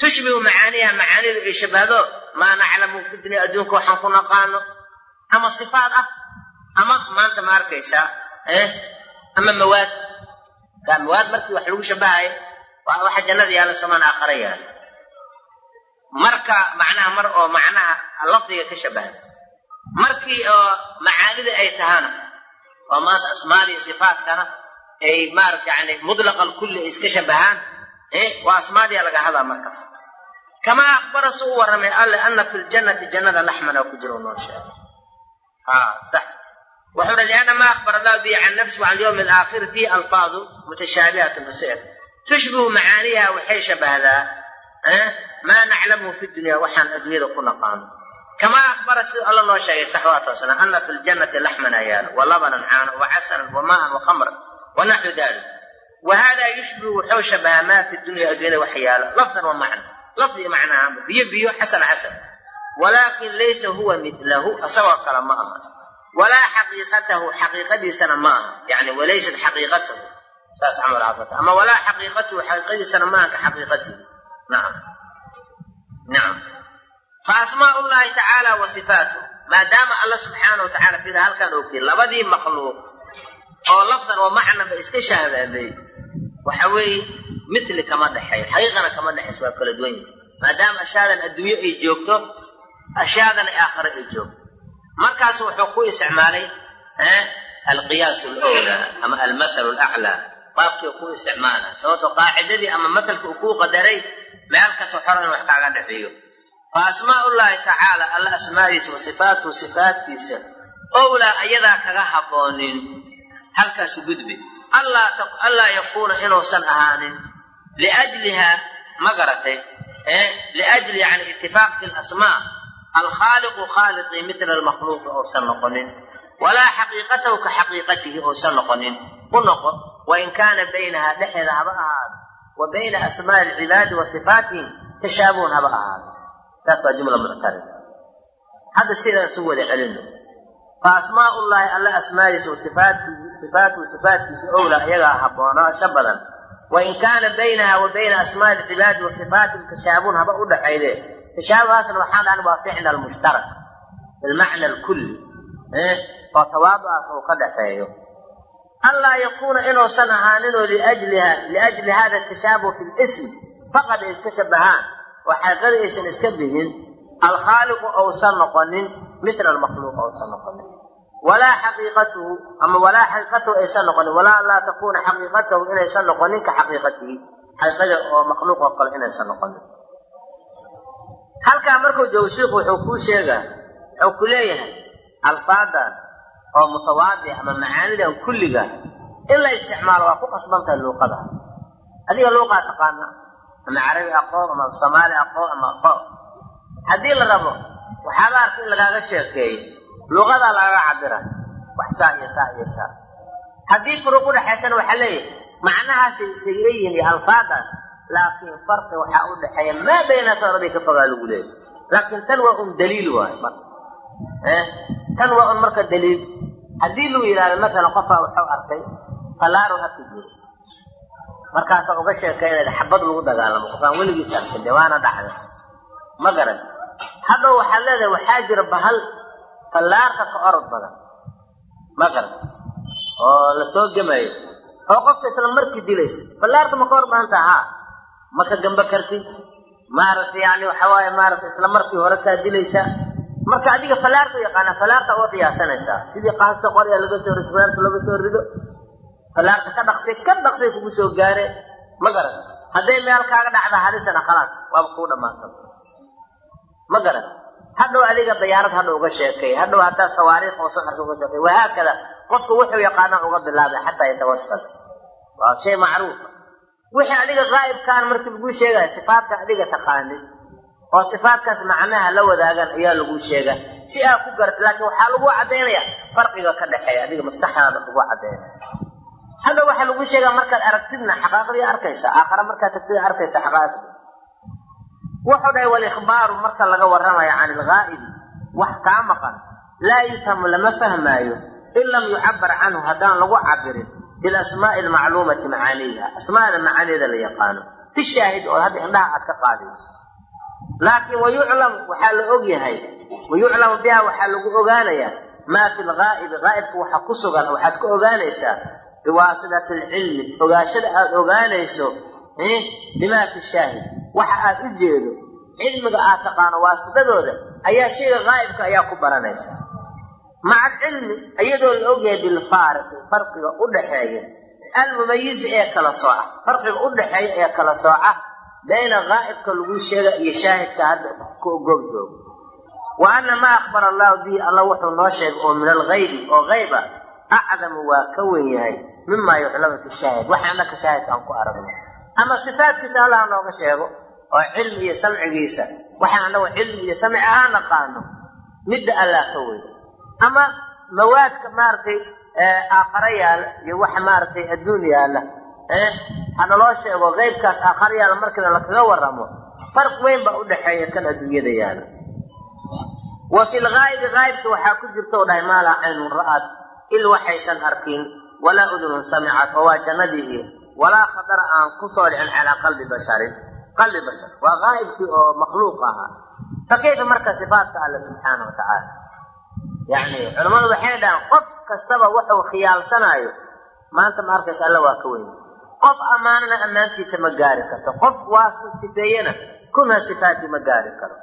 tushbihu macaaniha macaanidu ay maa naclamu fi dunya adduunka waxaan ku naqaano. Ama sifaad ah ama maanta ma arkaysaa ama mawaad. Kaa mawaad markii wax lagu shabahayo waa waxa jannada yaalla somaan aakhara marka macnaha mar oo macnaha lafdiga ka shabaha. Markii oo macaanida ay tahana oo maanta asmaada iyo sifaatkana ay maarata yani mudlaqa alkulli ay iska shabahaan waa asmaadiya laga hadlaa markaas kamaa akbara su u warramay alle ana fi ljannati jannada laxman ku jiro noo sheegay ha sax wuxuu hi lianna maa akbara allahu bihi can nafsi wa can yawmi alaakhiri fiihi alfaadu mutashaabihatun useer tushbihu macaaniha waxay shabahdaa maa naclamuhu fi dunya waxaan adduunyada ku naqaano kamaa akbara sida alla noo sheegay saxwaatu wasalaam ana fi ljannati laxman ayaalo wa labanan caano wa casalan wa maa'an wa khamran wa naxwu dalik wa hada yushbihu wuxuu shabahaa maa fi dunya adduunyada wax yaalo lafdan wa macna lafdi iyo macnahaanba biyo biyo xasan xasan walaakin laysa huwa midlahu asagoo kale ma aha walaa xaqiiqatahu xaqiiqadiisana ma aha yani walaysat xaqiiqatahu saas camal caafata ama walaa xaqiiqatuhu xaqiiqadiisana ma aha ka xaqiiqatihi nacam nacam fa asmaa llahi tacaala wa sifaatuh maadaama alla subxaana wa tacala fida ogtay labadii makhluuq oo lafdan oo macnaba iska shaabaabeey waxa weeye mitli kama dhexeeyo xaqiiqana kama dhexayso waa kala duwan yihi maadaama ashaadan adduunyo ay joogto ashyaadana aakhare ay joogto markaas wuxuu ku isticmaalay alqiyaas alwlaa ama almathalu alaclaa qaabkii ku isticmaala sababto qaacidadii ama matalka uu kuu qadaray meel kasta xoran wax kaaga dhexeeyo. Fa asmaa llahi tacaala alla asmaadiisa wa sifaatuhu sifaatkiisa owlaa ayadaa kaga haboonin halkaasu gudbi allaa yakuuna inuusan ahaanin. Liajliha ma garatay liajli yani itifaaq fi lasmaa alkhaaliqu khaaliqii mitla almakhluuqi uusan noqonin walaa xaqiiqatahu ka xaqiiqatihi uusan noqonin ku noqo wain kaana baynaha dhexeeda haba ahaado wa bayna asmaai alcibaadi wa sifaatihim tashaabuhun haba ahaado taas waa jumla muctarida hadda sidaan su wada celino fa asmaa llahi alla asmaadiisa wa sifaatuhu sifaatkiisa owla iyagaa habboonaasho badan wain kaana baynaha wa bayna asmaai alcibaadi wa haba u tashaabuhaasna waxaan dhahan waa ficna almushtarak bilmacna alkulli oo tawaaducaas uu ka dhexeeyo anlaa yakuuna inuusan ahaaninoo liajliha liajli hada tashaabuh fi lism faqad ay iska shabahaan oo xaqiiqadii aysan iska bihin alkhaaliqu ousan noqonin mila almakhluuq ousan noqonin walaa xaqiiqatuhu ama walaa xaqiiqatahu aysan noqonin walaa laa takuuna xaqiiqatahu inaysan noqonin ka xaqiiqatihi xaqiiqada oo makhluuq oo kale inaysan noqonin halkaa markuu joogo shiiku wuxuu kuu sheegaa wuxuu ku leeyahay alfaadan oo mutawaadic ama macaanidan kulliga in la isticmaalo waa ku qasban tahay luuqada. Adiga luuqaa taqaana ama carabi aqoon ama soomaali aqoon ama aqoon. Haddii la rabo waxaa la arka in lagaaga sheekeeyo luuqadaa lagaga cabira wax saa iyo saa iyo saa. Haddii furuuq udhexaysana waxaa leeyahay macnahaasay isaga leeyihiin iyo alfaadaas laakiin farqi waxaa u dhexeeya maa bayna saraday ka fogaa lagu leeyahy laakiin tan waa un daliil waayo marka. Tan waa un marka daliil. Haddii lagu yidhahdo matalan qofaa wuxuu arkay falaaro haka jiro. Markaasaa uga sheekaynayda xabad lagu dagaalamo qofaan weligiis arkin de waana dhacda. Ma garan. Hadhow waxaad leedahay waxaa jira bahal fallaarka ka orod badan. Ma garan. Oo la gemayo oo qofka isla markii dilaysa. Fallaarka ma ka hor baahan taha haa ma ka gamba kartid? Maaragtay yani waxa waaye maaragtay isla markii hore kaa dilaysaa marka adiga fallaarka yaqaana fallaarta uga qiyaasanaysaa sidii qaasta qorya laga soo rido fallaarta laga soo rido. Fallaarta ka dhaqsay ka dhaqsay kugu soo gaare. Ma garan. Hadday meel kaaga dhacda halisana khalaas waaba kuu dhamaata ma garan. Hadhow adiga dayaarad hadhow uga sheekay hadhow haddaa sawaariikh oo safarka uga sheekay wahaakada qofku wuxuu yaqaana uga bilaabay xataa yatawasal waa shay macruufa wixii adiga qaa'ibkaan markii laguu sheegaya sifaadka adiga taqaanid oo sifaadkaas macnaha la wadaagan ayaa lagu sheegaa si aa ku garta laakiin waxaa lagu caddaynaya farqiga ka dhexeeya adiga maskaxdaada lagu caddaynaya hadda waxaa lagu sheegaa markaad aragtidna xaqaaqdii arkaysa aakhare markaad tagtida arkaysa xaqaaqdii wuxuu dhahay walikhbaaru marka laga warramayo can ilghaa'ibi wax kaa maqan laa yufhamu lama fahmaayo in lam yucabar canhu haddaan lagu cabirin bilasmaa'i almacluumati macaaniiha asmaada macaaniida la yaqaano. Fi shaahid oo hadda indhaha aad ka qaadayso. Laakiin wayuclam waxaa la og yahay. Wayuclamu biha waxaa lagu ogaanayaa. Maa fi lghaa'ibi haa'ibka waxa ku sugan waxaad ka ogaanaysaa. Biwaasitati alcilmi ogaashada aada ogaanayso bimaa fi shaahid. Waxa aad u jeedo cilmiga aad taqaano waasidadooda ayaa shayga haa'ibka ayaa ku baranaysaa maca alcilmi iyadoo la ogyahay bilfaariqi farqiga u dhaxeeya almumayizi ee kala sooca. Farqiga u dhaxeeya ee kala sooca bayna haa'ibka lagu sheega iyo shaahidka hadda goog joogo wa ana maa akbara allahu bihi alla wuxuu noo sheegay oo min alghaybi oo hayba acdamu waa ka wen yahay mima yuclamu fi shaahid. Waxa annaka shaahidka aan ku aragno. Ama sifaadkiisa allah nooga sheego oo cilmi iyo samcigiisa waxaan annagu cilmi iyo samci ahaa naqaano midda allah ka weyn ama mawaadka maaragtay aakhare yaalla iyo waxa maaragtay adduun yaalla hanaloo sheego qaybkaas aakhare yaalla markiina lakaga waramo farq weyn baa u dhexeeya kan adduunyada yaalla wa fi lghaa'ibi haa'ibka waxaa ku jirta o dhahay maalaa caynun ra'ad il waxaysan arkin walaa udunun samicat oo waa jannadii walaa khatara aan ku soo dhicin calaa qalbi basharin. Qalbi bashar. Waa haa'ibkii oo makhluuq ahaa. Fa kayfa marka sifaatka alla subxaana wa tacaala yacni culammadu waxay dhahaan qof kastaba wuxuu khiyaalsanaayo. Maanta ma arkaysa alla waa ka weyn. Qof ammaanana ammaantiisa ma gaari karto. Qof waa sifeeyena kunha sifaatii ma gaari karo.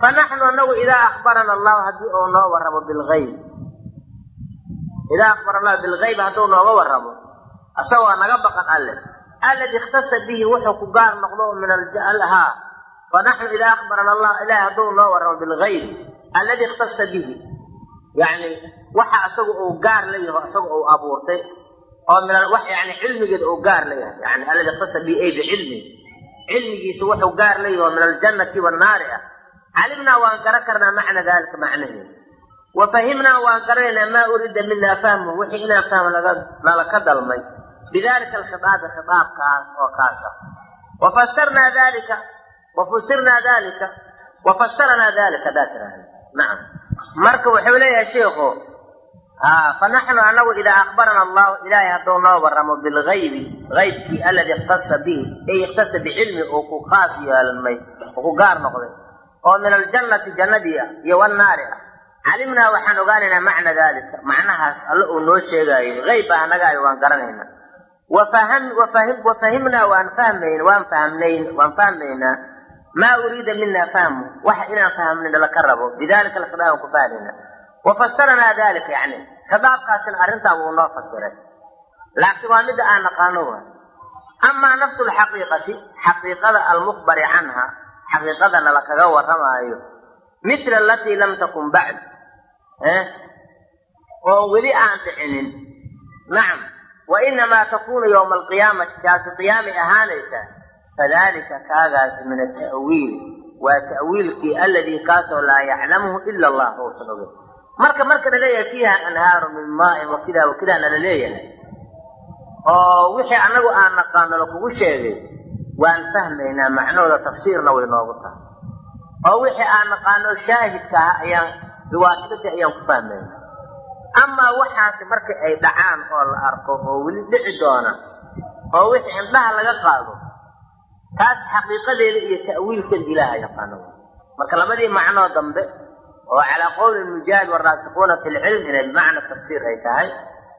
Fa naxnu anagu idaa akbarana allahu haddii uu noo warramo bilgayb idaa akbara allahu bilgayb hadduu nooga warramo asagoo naga baqan alle alladii ikhtasa bihi wuxuu ku gaar noqdo min alhaa fa naxnu idaa akbarana allah ilahi hadduu noo warramo bilgayb alladii ikhtasa bihi yani waxa isagu uu gaar la yaho isaga uu abuurtay oo yani cilmigeeda uu gaar la yahay. Yani alladii ikhtasa bihi ay bicilmi cilmigiisa wuxuu gaar la yaho min aljannati wannaari ah. Calimnaa waan garan karnaa macna dalika macnaheeda wa fahimnaa waan garanaynaa maa urida minaa fahmu wixii inaan fahmo nala ka dalmay. Bidalika alkhitaabi khitaabkaas oo kaasa wa fasarnaa dalika wa fusirnaa dalika wa fasaranaa dalika hadaa tiraahda nacam marka wuxuu leeyahay sheikhu fa naxnu anagu idaa akbarana allahu ilaahay hadduu noo warramo bilgaybi gaybkii alladii ikhtasa bihi ay ikhtasa bicilmi uu ku khaas yeelmay oo ku gaar noqday oo min aljannati jannadii ah iyo wannaari ah calimnaa waxaan ogaanaynaa macna daalika macnahaas alle uu noo sheegaayo hayb baa anagaayo waan garanaynaa waan fahmayn waan waan fahmaynaa maa uriida mina fahmu wax inaan fahmnin laka rabo. Bidalika alkhidaab aan ku fahmayna wafasaranaa dalika yani khidaabkaasina arrintaa wuu noo fasiray laakiin waa midda aan naqaano wa. Amaa nafsu lxaqiiqati xaqiiqada almukhbari canha xaqiiqadana lakaga warramaayo mila alatii lam takun bacd. Oo weli aan dhicinin. Nacam. Wa inamaa takunu yowma alqiyaamati taasi qiyaamay ahaanaysaa fadalika kaagaasi min ata'wiil waa ta'wiilkii alladii kaasoo laa yaclamuhu ila allah uusan ogeyn marka marka la leeyahay fiiha anhaaru min maain wa kida wa kidaana la leeyahay oo wixii annagu aan naqaano lakugu sheegay waan fahmaynaa macnahooda tafsiirna way noogu tahay oo wixii aan naqaano shaahidka ah ayaan biwaasitati ayaan ku fahmayna amaa waxaasi markii ay dhacaan oo la arko oo weli dhici doona oo wixii indhaha laga qaado taas xaqiiqadeeda iyo ta'wiilkeeda ilaaha yaqaano. Marka labadii macnoo dambe oo calaa qowli mujaahid waraasikuuna fi lcilm inay bimacna tafsiir ay tahay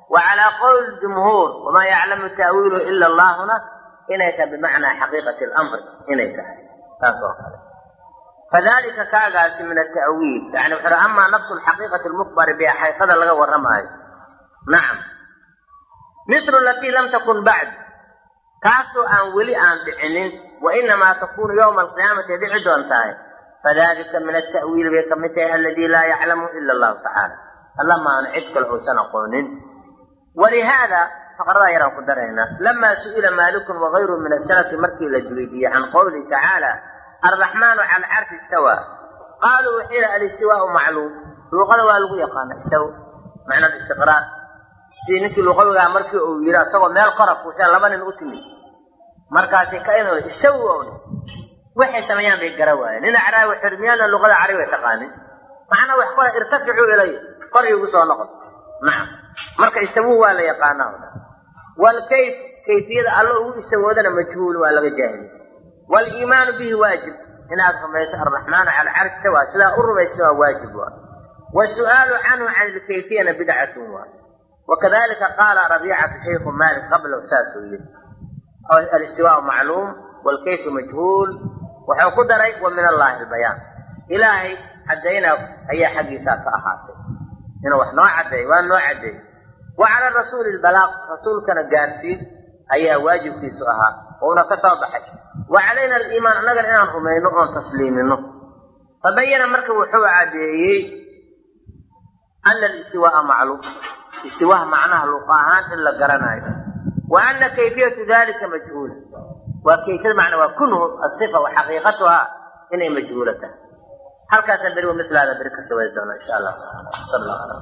wa qowli jumhuur wamaa yaclamu ta'wiiluhu ila allahuna inay tahay bimacnaa xaqiiqati lamri inay tahay. Taas kale. Fadalika kaagaasi min ata'wiil yani wuxuu amaa nafsu lxaqiiqati lmukbari biha xaqiiqada laga warramaayo nacam mitlu latii lam takun bacd kaasoo aan weli aan dhicinin wa inamaa takunu yowma alqiyaamati ay dhici doontahay. Fadalika min ata'wiili bay ka mid tahay aladii laa yaclamu ila allahu tacaala alla maanu cid kale uusan aqoonin walihaada faqradaa yaraan ku daraynaa lamaa su'ila maalikun wagayruhu min asalafi markii la weydiiyey can qowlihi tacaala alraxmaanu cala alcarshi istawaa qaaluu wuxuu yihi alistiwaau macluum. Luuqada waa lagu yaqaana istaw macna istiqraar sidii ninkii luqawigaa markii uu yidhi isagoo meel kora fuushaan laba nin u timid markaasi ka inu istawi owni waxay sameeyaan bay gara waayeen nin acraabi xirmiyaana luqada carabi taqaanin macnaa wax kora irtaficuu ilay kor iigu soo noqon. Nacam marka istawuu waa la yaqaanaa. Walkayf kayfiyada alla ugu istawoodana majhuul waa laga jaahiliy waliimaanu bihi waajib. Inaad rumayso alraxmaanu cala istawaa sidaa u rumaysta waa waajib waa. Wasu'aalu canhu can ilkayfiyana bidcatun waa wakadalika qaala rabiicatu shaykhu maalik qablahu saasuu yidhi alistiwaau macluum waalkayfu majhuul wuxuu ku daray wa min allaahi albayaan ilaahay caddayna ayaa xaggiisaa ka ahaatay inuu wax noo caddeey waa noo caddeey wa cala rasuuli lbalaaq rasuulkana gaarsiin ayaa waajibkiisu ahaa uuna ka soo baxay wa calayna aliimaan annagana inaan rumayno oon tasliimino fabayana marka wuxuu caddeeyey ana alistiwaaa macluum istiwaaha macnaha luqa ahaan in la garanayo. Wa ana kayfiyatu dalika majhuula. Waa kayfiyada macnaa waa kunhu asifa wa xaqiiqatuha inay majhuula tahay halkaasaan beri wa milaada beri ka sawadi doona insha allah. Sal allah ala